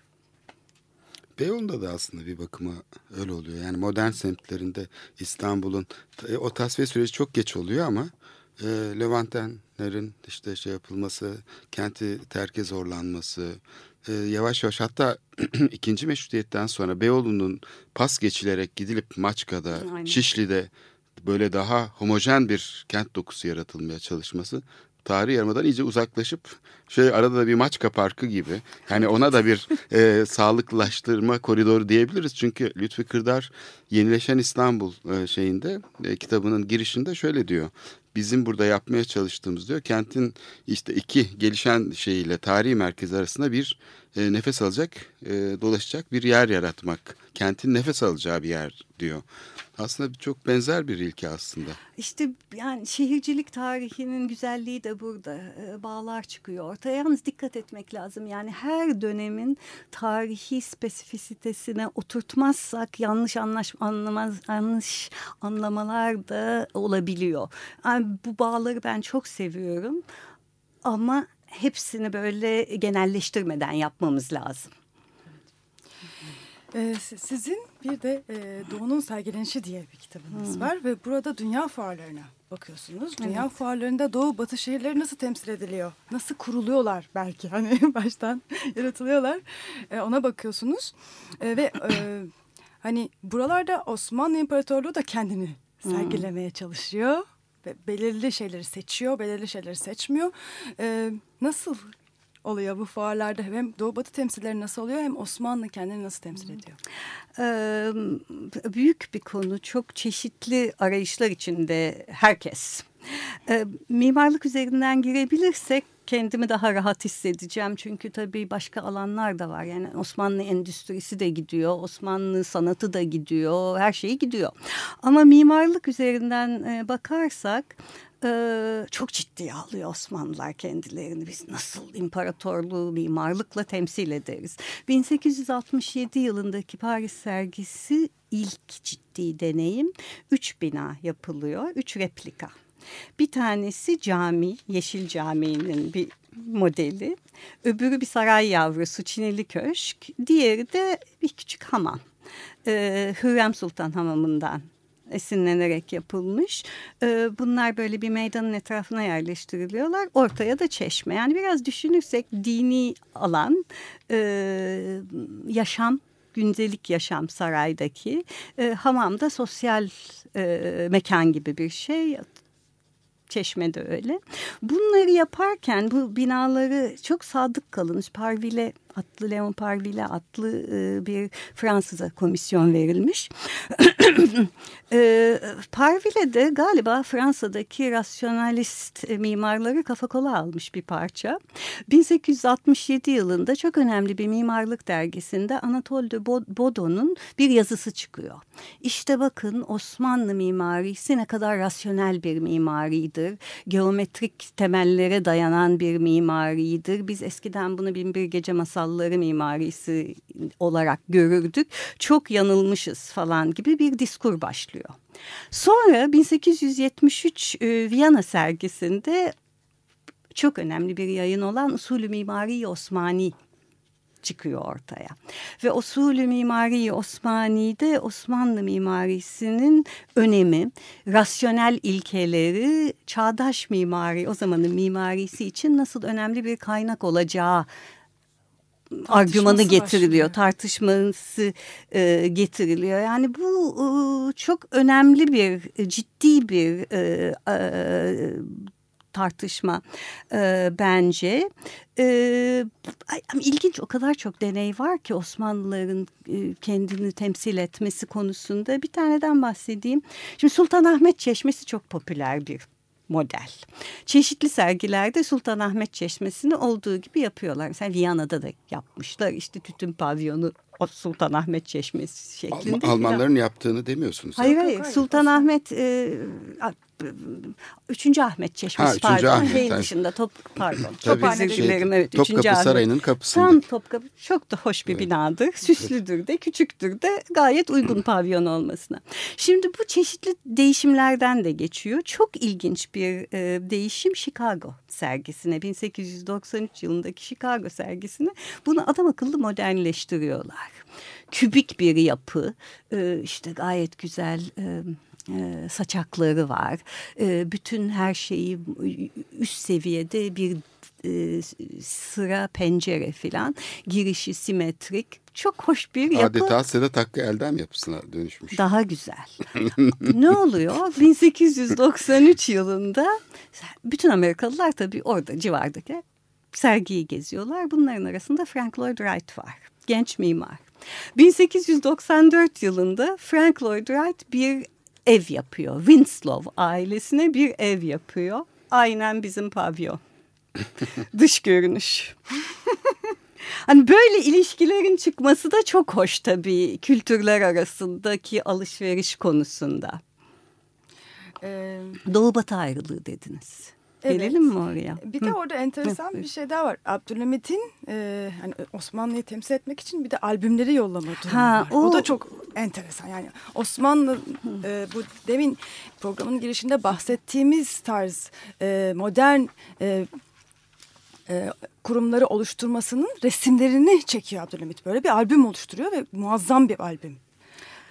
Beyoğlu'nda da aslında bir bakıma öyle oluyor. Yani modern semtlerinde İstanbul'un e, o tasfiye süreci çok geç oluyor ama e, Levantenlerin işte şey yapılması, kenti terke zorlanması, e, yavaş yavaş hatta ikinci meşrutiyetten sonra Beyoğlu'nun pas geçilerek gidilip Maçka'da, Aynen. Şişli'de böyle daha homojen bir kent dokusu yaratılmaya çalışması tarihi yarımadan iyice uzaklaşıp şey arada da bir Maçka Parkı gibi hani ona da bir e, sağlıklaştırma koridoru diyebiliriz. Çünkü Lütfi Kırdar Yenileşen İstanbul e, şeyinde e, kitabının girişinde şöyle diyor. Bizim burada yapmaya çalıştığımız diyor kentin işte iki gelişen şeyiyle tarihi merkez arasında bir e, nefes alacak, e, dolaşacak bir yer yaratmak. Kentin nefes alacağı bir yer diyor. Aslında çok benzer bir ilke aslında.
İşte yani şehircilik tarihinin güzelliği de burada. E, bağlar çıkıyor ortaya. Yalnız dikkat etmek lazım. Yani her dönemin tarihi spesifisitesine oturtmazsak yanlış anlaş, anlamaz, yanlış anlamalar da olabiliyor. Yani bu bağları ben çok seviyorum. Ama hepsini böyle genelleştirmeden yapmamız lazım.
Ee, sizin bir de e, Doğu'nun sergilenişi diye bir kitabınız hmm. var ve burada dünya fuarlarına bakıyorsunuz. Dünya evet. fuarlarında Doğu Batı şehirleri nasıl temsil ediliyor? Nasıl kuruluyorlar belki hani baştan yaratılıyorlar. E, ona bakıyorsunuz e, ve e, hani buralarda Osmanlı İmparatorluğu da kendini sergilemeye hmm. çalışıyor. Ve belirli şeyleri seçiyor, belirli şeyleri seçmiyor. E, nasıl oluyor bu fuarlarda? Hem Doğu Batı temsilleri nasıl oluyor hem Osmanlı kendini nasıl temsil ediyor?
Ee, büyük bir konu. Çok çeşitli arayışlar içinde herkes. Ee, mimarlık üzerinden girebilirsek kendimi daha rahat hissedeceğim. Çünkü tabii başka alanlar da var. Yani Osmanlı endüstrisi de gidiyor, Osmanlı sanatı da gidiyor, her şey gidiyor. Ama mimarlık üzerinden bakarsak e, çok ciddiye alıyor Osmanlılar kendilerini. Biz nasıl imparatorluğu mimarlıkla temsil ederiz. 1867 yılındaki Paris sergisi ilk ciddi deneyim. Üç bina yapılıyor, üç replika. Bir tanesi cami, Yeşil Camii'nin bir modeli. Öbürü bir saray yavrusu Çinili Köşk. Diğeri de bir küçük hamam. Ee, Hürrem Sultan Hamamı'ndan esinlenerek yapılmış. Ee, bunlar böyle bir meydanın etrafına yerleştiriliyorlar. Ortaya da çeşme. Yani biraz düşünürsek dini alan, e, yaşam gündelik yaşam saraydaki e, hamamda sosyal e, mekan gibi bir şey Çeşme de öyle. Bunları yaparken bu binaları çok sadık kalınmış. Parvile adlı Leon Parville adlı e, bir Fransız'a komisyon verilmiş. e, Parville de galiba Fransa'daki rasyonalist mimarları kafa kola almış bir parça. 1867 yılında çok önemli bir mimarlık dergisinde Anatole de Bodo'nun bir yazısı çıkıyor. İşte bakın Osmanlı mimarisi ne kadar rasyonel bir mimaridir. Geometrik temellere dayanan bir mimaridir. Biz eskiden bunu Binbir Gece Masal masalları mimarisi olarak görürdük. Çok yanılmışız falan gibi bir diskur başlıyor. Sonra 1873 e, Viyana sergisinde çok önemli bir yayın olan Usulü Mimari Osmani çıkıyor ortaya. Ve usulü mimari Osmani'de Osmanlı mimarisinin önemi, rasyonel ilkeleri, çağdaş mimari o zamanın mimarisi için nasıl önemli bir kaynak olacağı argümanı getiriliyor, başlıyor. tartışması e, getiriliyor. Yani bu e, çok önemli bir, e, ciddi bir e, e, tartışma e, bence. E, ilginç o kadar çok deney var ki Osmanlıların e, kendini temsil etmesi konusunda. Bir taneden bahsedeyim. Şimdi Sultanahmet Çeşmesi çok popüler bir model. Çeşitli sergilerde Sultanahmet Çeşmesi'ni olduğu gibi yapıyorlar. Mesela Viyana'da da yapmışlar. İşte tütün pavyonu Sultanahmet Çeşmesi şeklinde.
Almanların yaptığını demiyorsunuz.
Hayır hayır. Sultanahmet e, Üçüncü Ahmet Çeşmesi ha,
üçüncü
pardon.
Ahmet,
Şeyin yani. dışında top pardon. Özür
şey,
dilerim. Evet,
Topkapı
üçüncü
Sarayı'nın kapısında.
Tam Topkapı çok da hoş bir evet. binadır. Süslüdür de küçüktür de gayet uygun pavyon olmasına. Şimdi bu çeşitli değişimlerden de geçiyor. Çok ilginç bir e, değişim Chicago sergisine 1893 yılındaki Chicago sergisine bunu adam akıllı modernleştiriyorlar. Kübik bir yapı e, işte gayet güzel e, e, saçakları var. E, bütün her şeyi üst seviyede bir e, sıra pencere filan. Girişi simetrik. Çok hoş bir yapı.
Adeta Sedat Hakkı Eldem yapısına dönüşmüş.
Daha güzel. ne oluyor? 1893 yılında bütün Amerikalılar tabii orada civardaki sergiyi geziyorlar. Bunların arasında Frank Lloyd Wright var. Genç mimar. 1894 yılında Frank Lloyd Wright bir ev yapıyor. Winslow ailesine bir ev yapıyor. Aynen bizim pavyon. Dış görünüş. hani böyle ilişkilerin çıkması da çok hoş tabii kültürler arasındaki alışveriş konusunda. Ee, Doğu batı ayrılığı dediniz. Evet. Gelelim mi oraya?
Bir de orada enteresan bir şey daha var. Abdülhamit'in e, hani Osmanlı'yı temsil etmek için bir de albümleri yollama durumu ha, var. O... o da çok enteresan. Yani Osmanlı e, bu demin programın girişinde bahsettiğimiz tarz e, modern e, e, kurumları oluşturmasının resimlerini çekiyor Abdülhamit. Böyle bir albüm oluşturuyor ve muazzam bir albüm.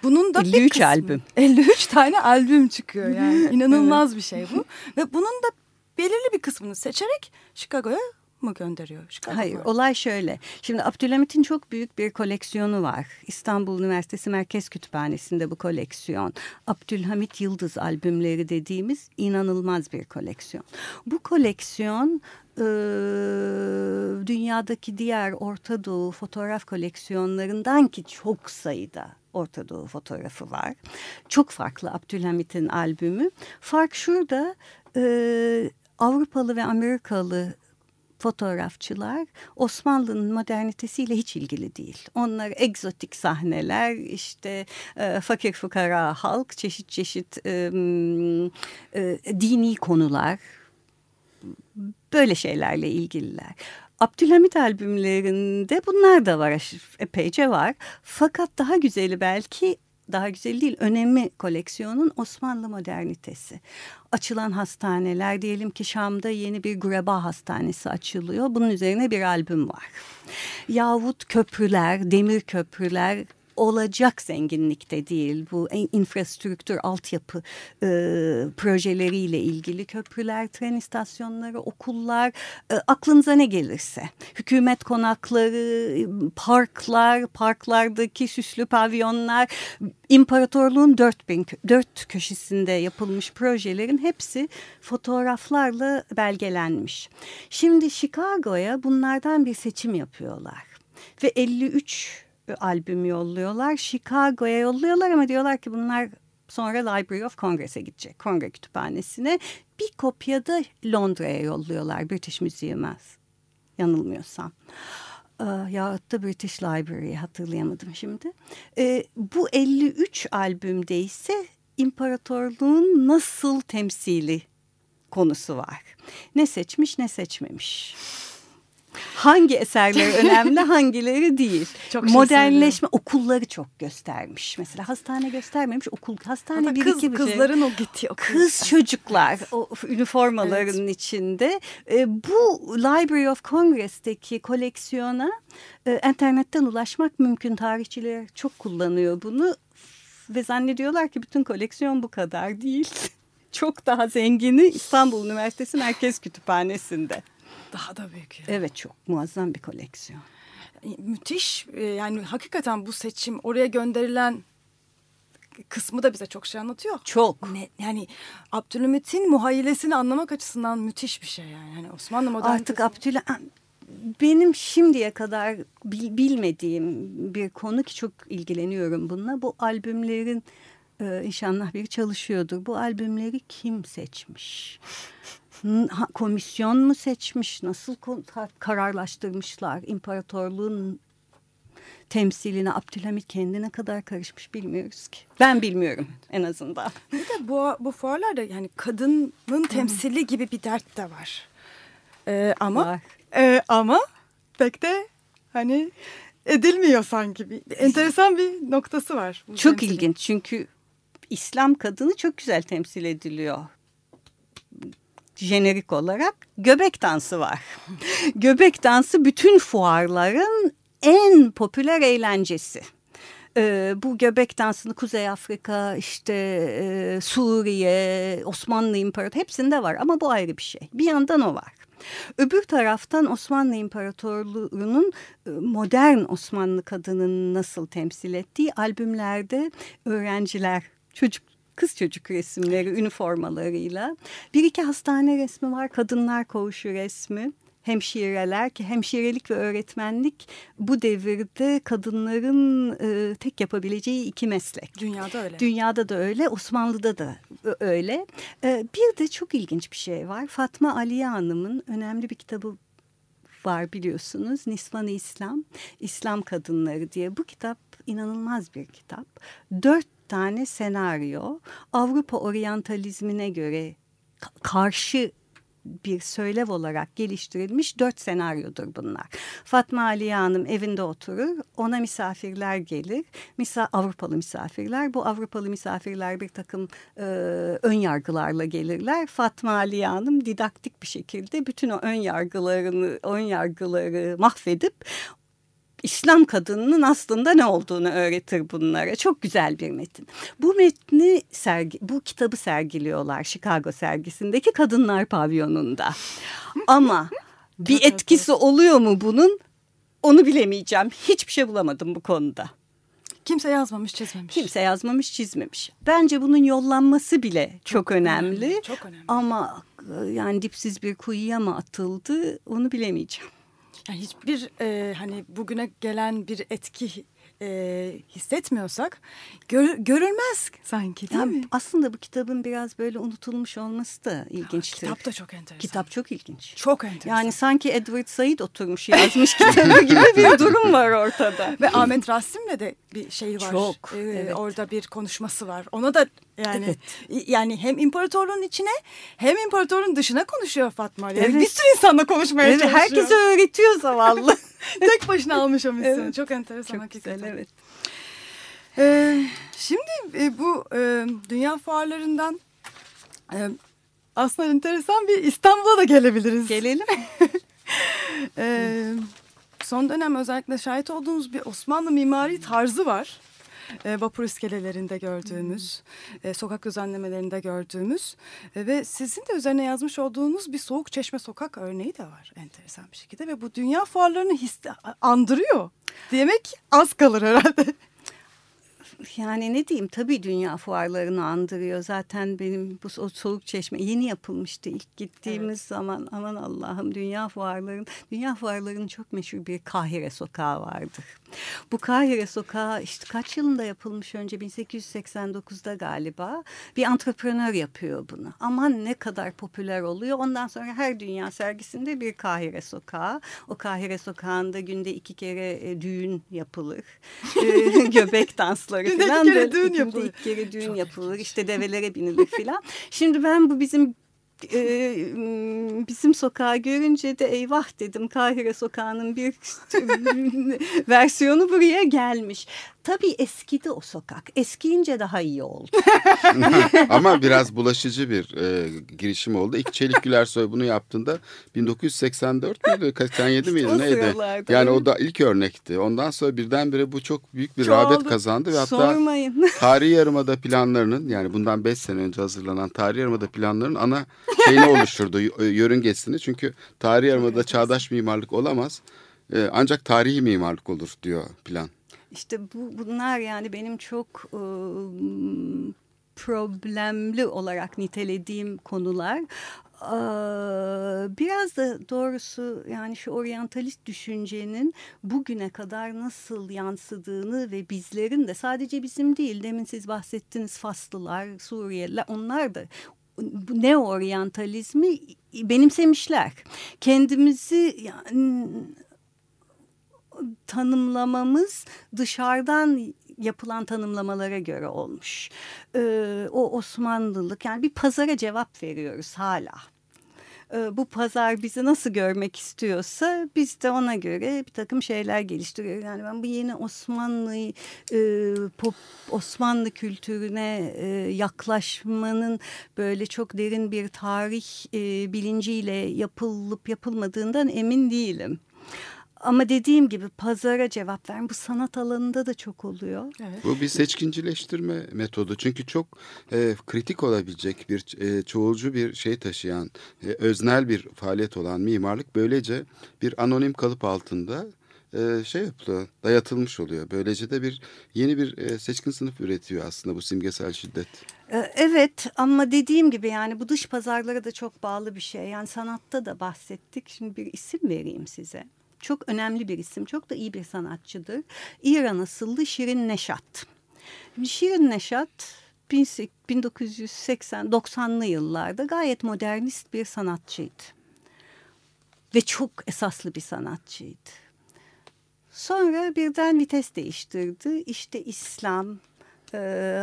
Bunun da 53 bir kısmı, albüm.
53 tane albüm çıkıyor yani. inanılmaz evet. bir şey bu. Ve bunun da belirli bir kısmını seçerek Chicago'ya mı gönderiyor? Chicago
Hayır mı? olay şöyle. Şimdi Abdülhamit'in çok büyük bir koleksiyonu var. İstanbul Üniversitesi Merkez Kütüphanesi'nde bu koleksiyon. Abdülhamit Yıldız albümleri dediğimiz inanılmaz bir koleksiyon. Bu koleksiyon e, dünyadaki diğer Orta Doğu fotoğraf koleksiyonlarından ki çok sayıda Orta Doğu fotoğrafı var. Çok farklı Abdülhamit'in albümü. Fark şurada e, Avrupalı ve Amerikalı fotoğrafçılar Osmanlı'nın modernitesiyle hiç ilgili değil. Onlar egzotik sahneler, işte e, fakir fukara halk, çeşit çeşit e, e, dini konular, böyle şeylerle ilgililer. Abdülhamit albümlerinde bunlar da var, epeyce var. Fakat daha güzeli belki daha güzel değil önemli koleksiyonun Osmanlı modernitesi. Açılan hastaneler diyelim ki Şam'da yeni bir Gureba Hastanesi açılıyor. Bunun üzerine bir albüm var. Yahut köprüler, demir köprüler, olacak zenginlikte değil. Bu infrastruktür, altyapı e, projeleriyle ilgili köprüler, tren istasyonları, okullar, e, aklınıza ne gelirse. Hükümet konakları, parklar, parklardaki süslü pavyonlar, imparatorluğun dört, bin, dört köşesinde yapılmış projelerin hepsi fotoğraflarla belgelenmiş. Şimdi Chicago'ya bunlardan bir seçim yapıyorlar. Ve 53 albüm yolluyorlar. Chicago'ya yolluyorlar ama diyorlar ki bunlar sonra Library of Congress'e gidecek. Kongre Kütüphanesi'ne. Bir kopya da Londra'ya yolluyorlar. British Museum'a yanılmıyorsam. Ee, ya da British Library hatırlayamadım şimdi. Ee, bu 53 albümde ise imparatorluğun nasıl temsili konusu var. Ne seçmiş ne seçmemiş hangi eserleri önemli hangileri değil. Çok şey Modernleşme söylüyorum. okulları çok göstermiş. Mesela hastane göstermemiş okul hastane
Hatta bir kız, iki şey. Kızların o
okul. Kız çocuklar o üniformaların evet. içinde. E, bu Library of Congress'teki koleksiyona e, internetten ulaşmak mümkün. Tarihçiler çok kullanıyor bunu ve zannediyorlar ki bütün koleksiyon bu kadar değil. çok daha zengini İstanbul Üniversitesi Merkez Kütüphanesi'nde.
Daha da büyük.
Yani. Evet çok muazzam bir koleksiyon.
Müthiş e, yani hakikaten bu seçim oraya gönderilen kısmı da bize çok şey anlatıyor.
Çok.
Ne, yani Abdülhamit'in muhayyilesini anlamak açısından müthiş bir şey yani. yani Osmanlı modernitesi.
Artık Abdülhamit benim şimdiye kadar bilmediğim bir konu ki çok ilgileniyorum bununla. Bu albümlerin e, inşallah bir çalışıyordur. Bu albümleri kim seçmiş? Komisyon mu seçmiş? Nasıl kararlaştırmışlar? İmparatorluğun temsiline Abdülhamit kendine kadar karışmış bilmiyoruz ki. Ben bilmiyorum en azından.
Bir de bu, bu fuarlarda yani kadının temsili gibi bir dert de var. Ee, ama var. E, ama pek de hani edilmiyor sanki. Bir, enteresan bir noktası var.
Çok temsili. ilginç çünkü İslam kadını çok güzel temsil ediliyor jenerik olarak göbek dansı var. göbek dansı bütün fuarların en popüler eğlencesi. Ee, bu göbek dansını Kuzey Afrika, işte e, Suriye, Osmanlı İmparatorluğu hepsinde var ama bu ayrı bir şey. Bir yandan o var. Öbür taraftan Osmanlı İmparatorluğu'nun e, modern Osmanlı kadının nasıl temsil ettiği albümlerde öğrenciler, çocuk kız çocuk resimleri üniformalarıyla. Bir iki hastane resmi var. Kadınlar koğuşu resmi hemşireler ki hemşirelik ve öğretmenlik bu devirde kadınların e, tek yapabileceği iki meslek.
Dünyada öyle.
Dünyada da öyle, Osmanlı'da da öyle. E, bir de çok ilginç bir şey var. Fatma Aliye Hanım'ın önemli bir kitabı var biliyorsunuz. Nisvan İslam, İslam Kadınları diye. Bu kitap inanılmaz bir kitap. Dört tane senaryo Avrupa oryantalizmine göre karşı bir söylev olarak geliştirilmiş dört senaryodur bunlar. Fatma Aliye Hanım evinde oturur, ona misafirler gelir, Misa Avrupalı misafirler. Bu Avrupalı misafirler bir takım e, ön yargılarla gelirler. Fatma Aliye Hanım didaktik bir şekilde bütün o ön yargılarını, ön yargıları mahvedip İslam kadınının aslında ne olduğunu öğretir bunlara. Çok güzel bir metin. Bu metni sergi, bu kitabı sergiliyorlar Chicago sergisindeki Kadınlar Pavyonunda. Ama bir etkisi oluyor mu bunun? Onu bilemeyeceğim. Hiçbir şey bulamadım bu konuda.
Kimse yazmamış, çizmemiş.
Kimse yazmamış, çizmemiş. Bence bunun yollanması bile çok, çok önemli. önemli.
Çok önemli.
Ama yani dipsiz bir kuyuya mı atıldı onu bilemeyeceğim.
Yani hiçbir e, hani bugüne gelen bir etki e, hissetmiyorsak gör, görülmez sanki değil
Yani
mi?
aslında bu kitabın biraz böyle unutulmuş olması da ilginçtir.
Kitap da çok enteresan.
Kitap çok ilginç.
çok enteresan.
Yani sanki Edward Said oturmuş yazmış kitabı gibi bir durum var ortada.
Ve Ahmet Rasim'le de bir şey var.
Çok,
Ee,
evet.
Orada bir konuşması var. Ona da yani yani hem imparatorluğun içine hem imparatorluğun dışına konuşuyor Fatma. Yani
Evet.
bir sürü insanla konuşmaya
Evet,
çalışıyor.
herkese öğretiyor zavallı.
Tek başına almış o misyonu.
Evet.
Çok enteresan
çok
hakikaten.
güzel evet.
Ee, şimdi e, bu e, dünya fuarlarından e, aslında enteresan bir İstanbul'a da gelebiliriz.
Gelelim.
Ee, son dönem özellikle şahit olduğumuz bir Osmanlı mimari tarzı var. Ee, vapur iskelelerinde gördüğümüz, e, sokak düzenlemelerinde gördüğümüz e, ve sizin de üzerine yazmış olduğunuz bir soğuk çeşme sokak örneği de var enteresan bir şekilde ve bu dünya fuarlarını his, andırıyor. Demek az kalır herhalde.
Yani ne diyeyim tabii dünya fuarlarını andırıyor. Zaten benim bu so- soğuk çeşme yeni yapılmıştı ilk gittiğimiz zaman. Aman Allah'ım dünya fuarların dünya fuarlarının çok meşhur bir Kahire sokağı vardır. Bu Kahire sokağı işte kaç yılında yapılmış önce 1889'da galiba bir antreprenör yapıyor bunu. Aman ne kadar popüler oluyor. Ondan sonra her dünya sergisinde bir Kahire sokağı. O Kahire sokağında günde iki kere e, düğün yapılır. E, göbek dansları
Günde iki
falan.
kere
böyle
düğün
günde
yapılır.
iki kere düğün
Çok
yapılır. İşte develere binilir falan. Şimdi ben bu bizim e, bizim sokağı görünce de eyvah dedim Kahire sokağının bir versiyonu buraya gelmiş. Tabii eskidi o sokak. Eskiyince daha iyi oldu.
Ama biraz bulaşıcı bir e, girişim oldu. İlk Çelik Gülersoy bunu yaptığında 1984 müydü? 87 miydi? Neydi? Yani o da ilk örnekti. Ondan sonra birdenbire bu çok büyük bir
Çoğaldı.
rağbet kazandı ve hatta
Sormayın.
Tarihi Yarımada planlarının yani bundan 5 sene önce hazırlanan Tarihi Yarımada planlarının ana şeyini oluşturdu y- yörüngesini. Çünkü Tarihi Yarımada çağdaş mimarlık olamaz. e, ancak tarihi mimarlık olur diyor plan.
İşte bu bunlar yani benim çok e, problemli olarak nitelediğim konular. Ee, Biraz da doğrusu yani şu oryantalist düşüncenin bugüne kadar nasıl yansıdığını ve bizlerin de sadece bizim değil demin siz bahsettiniz Faslılar, Suriyeliler onlar da neo-oryantalizmi benimsemişler. Kendimizi yani tanımlamamız dışarıdan yapılan tanımlamalara göre olmuş. Ee, o Osmanlılık yani bir pazara cevap veriyoruz hala. Ee, bu pazar bizi nasıl görmek istiyorsa biz de ona göre bir takım şeyler geliştiriyoruz. Yani ben bu yeni Osmanlı e, pop Osmanlı kültürüne e, yaklaşmanın böyle çok derin bir tarih e, bilinciyle yapılıp yapılmadığından emin değilim. Ama dediğim gibi pazara cevap veren bu sanat alanında da çok oluyor.
Bu bir seçkincileştirme metodu. Çünkü çok e, kritik olabilecek bir e, çoğulcu bir şey taşıyan, e, öznel bir faaliyet olan mimarlık böylece bir anonim kalıp altında e, şey yapılıyor, dayatılmış oluyor. Böylece de bir yeni bir e, seçkin sınıf üretiyor aslında bu simgesel şiddet.
Ee, Evet ama dediğim gibi yani bu dış pazarlara da çok bağlı bir şey. Yani sanatta da bahsettik. Şimdi bir isim vereyim size. Çok önemli bir isim. Çok da iyi bir sanatçıdır. İran asıllı Şirin Neşat. Şirin Neşat 1980-90'lı yıllarda gayet modernist bir sanatçıydı. Ve çok esaslı bir sanatçıydı. Sonra birden vites değiştirdi. İşte İslam, e,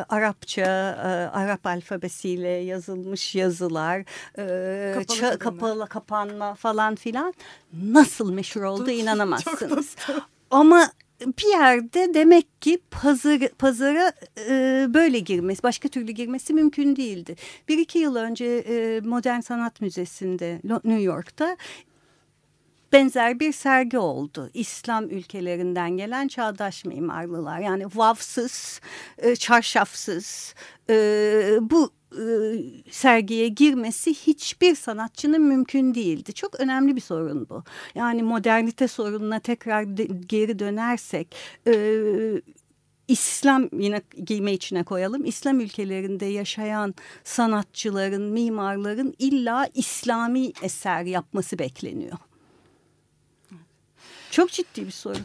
Arapça, e, Arap alfabesiyle yazılmış yazılar, e,
Kapalı
ça- kapalı kapanma falan filan nasıl meşhur oldu inanamazsınız. Ama bir yerde demek ki pazar, pazara e, böyle girmesi, başka türlü girmesi mümkün değildi. Bir iki yıl önce e, Modern Sanat Müzesi'nde New York'ta benzer bir sergi oldu. İslam ülkelerinden gelen çağdaş mimarlılar. Yani vavsız, e, çarşafsız e, bu e, sergiye girmesi hiçbir sanatçının mümkün değildi. Çok önemli bir sorun bu. Yani modernite sorununa tekrar geri dönersek... İslam yine giyme içine koyalım. İslam ülkelerinde yaşayan sanatçıların, mimarların illa İslami eser yapması bekleniyor. Çok ciddi bir sorun.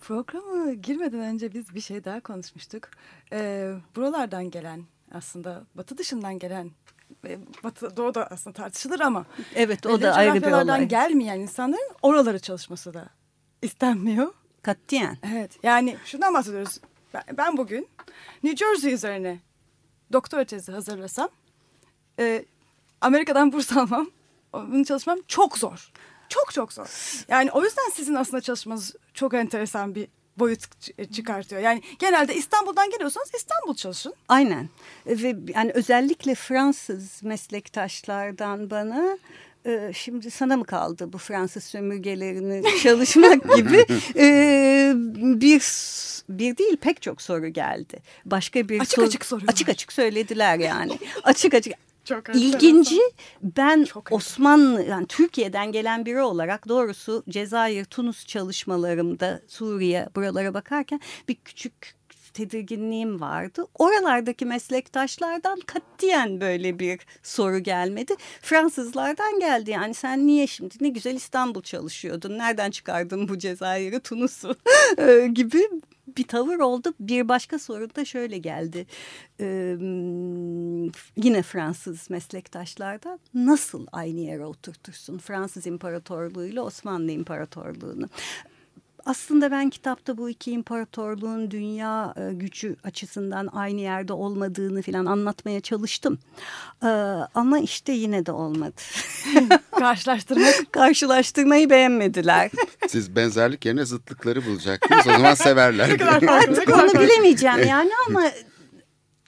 Programa girmeden önce biz bir şey daha konuşmuştuk. Ee, buralardan gelen aslında batı dışından gelen e, batı doğu da aslında tartışılır ama
Evet o da ayrı bir olay.
gelmeyen insanların oraları çalışması da istenmiyor.
Katiyen.
Evet yani şundan bahsediyoruz. Ben, ben bugün New Jersey üzerine doktora tezi hazırlasam e, Amerika'dan burs almam, bunu çalışmam çok zor. Çok çok zor. Yani o yüzden sizin aslında çalışmanız çok enteresan bir boyut ç- çıkartıyor. Yani genelde İstanbul'dan geliyorsanız İstanbul çalışın.
Aynen ve yani özellikle Fransız meslektaşlardan bana e, şimdi sana mı kaldı bu Fransız sömürgelerini çalışmak gibi e, bir bir değil pek çok soru geldi. Başka bir
Açık
soru,
açık soruyorlar.
Açık açık söylediler yani. açık açık.
Çok
İlginci ben
Çok
Osmanlı yani Türkiye'den gelen biri olarak doğrusu Cezayir, Tunus çalışmalarımda Suriye buralara bakarken bir küçük tedirginliğim vardı. Oralardaki meslektaşlardan katiyen böyle bir soru gelmedi. Fransızlardan geldi yani sen niye şimdi ne güzel İstanbul çalışıyordun nereden çıkardın bu Cezayir'i Tunus'u gibi bir tavır oldu. Bir başka soru da şöyle geldi. Ee, yine Fransız meslektaşlardan nasıl aynı yere oturtursun Fransız İmparatorluğu ile Osmanlı İmparatorluğunu? Aslında ben kitapta bu iki imparatorluğun dünya e, gücü açısından aynı yerde olmadığını falan anlatmaya çalıştım. Ee, ama işte yine de olmadı.
Karşılaştırmak
Karşılaştırmayı beğenmediler.
Siz benzerlik yerine zıtlıkları bulacaktınız. O zaman severler.
Artık onu bilemeyeceğim yani ama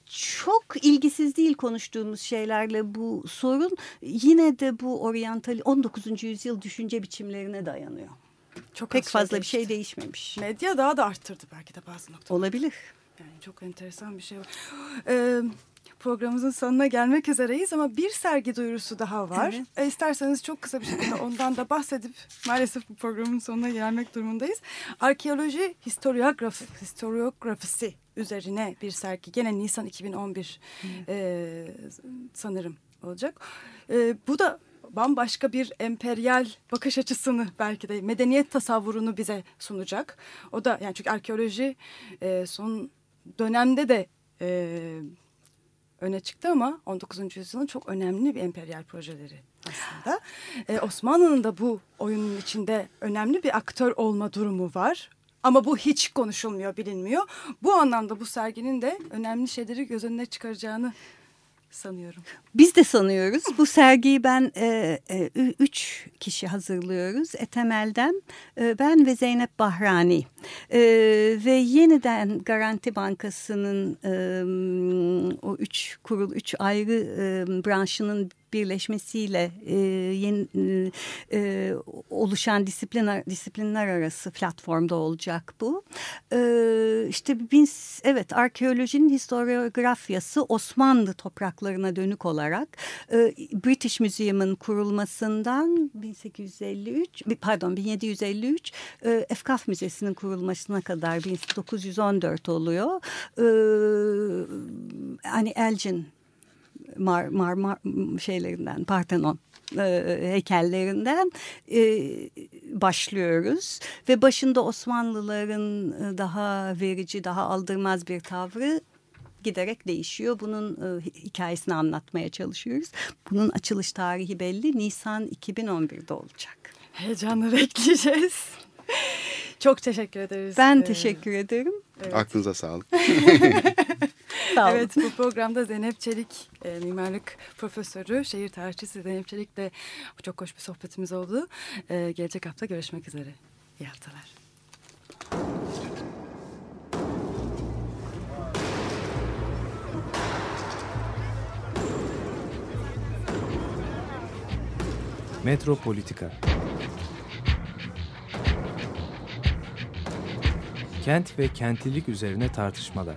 çok ilgisiz değil konuştuğumuz şeylerle bu sorun yine de bu oryantal 19. yüzyıl düşünce biçimlerine dayanıyor.
Çok
Pek
az
fazla bir
değişti.
şey değişmemiş.
Medya daha da arttırdı belki de bazı noktalarda.
Olabilir.
Yani çok enteresan bir şey var. Ee, programımızın sonuna gelmek üzereyiz ama bir sergi duyurusu daha var.
Evet.
E, isterseniz çok kısa bir şekilde ondan da bahsedip maalesef bu programın sonuna gelmek durumundayız. Arkeoloji historiografi, historiografisi üzerine bir sergi. Gene Nisan 2011 e, sanırım olacak. E, bu da bambaşka bir emperyal bakış açısını belki de medeniyet tasavvurunu bize sunacak. O da yani çünkü arkeoloji e, son dönemde de e, öne çıktı ama 19. yüzyılın çok önemli bir emperyal projeleri aslında. E, Osmanlı'nın da bu oyunun içinde önemli bir aktör olma durumu var. Ama bu hiç konuşulmuyor, bilinmiyor. Bu anlamda bu serginin de önemli şeyleri göz önüne çıkaracağını sanıyorum.
Biz de sanıyoruz. Bu sergiyi ben e, e, üç kişi hazırlıyoruz. Etemel'den e, ben ve Zeynep Bahrani. E, ve yeniden Garanti Bankası'nın e, o üç kurul, üç ayrı e, branşının birleşmesiyle e, yeni, e, oluşan disiplinler, disiplinler arası platformda olacak bu. E, işte bin, evet arkeolojinin historiografyası Osmanlı topraklarına dönük olarak e, British Museum'ın kurulmasından 1853 pardon 1753 e, Efkaf Müzesi'nin kurulmasına kadar 1914 oluyor. E, hani Elgin mar, mar, mar şeylerinden Parthenon e, heykellerinden e, başlıyoruz ve başında Osmanlıların e, daha verici, daha aldırmaz bir tavrı giderek değişiyor. Bunun e, hikayesini anlatmaya çalışıyoruz. Bunun açılış tarihi belli. Nisan 2011'de olacak.
Heyecanla bekleyeceğiz. Çok teşekkür ederiz.
Ben
Ee,
teşekkür ederim.
evet.
Aklınıza sağlık.
Sağ olun.
Evet bu programda Zeynep Çelik e, mimarlık profesörü, şehir tarihçisi Zeynep Çelik'le çok hoş bir sohbetimiz oldu. E, gelecek hafta görüşmek üzere. İyi haftalar.
Metropolitika Kent ve kentlilik üzerine tartışmalar.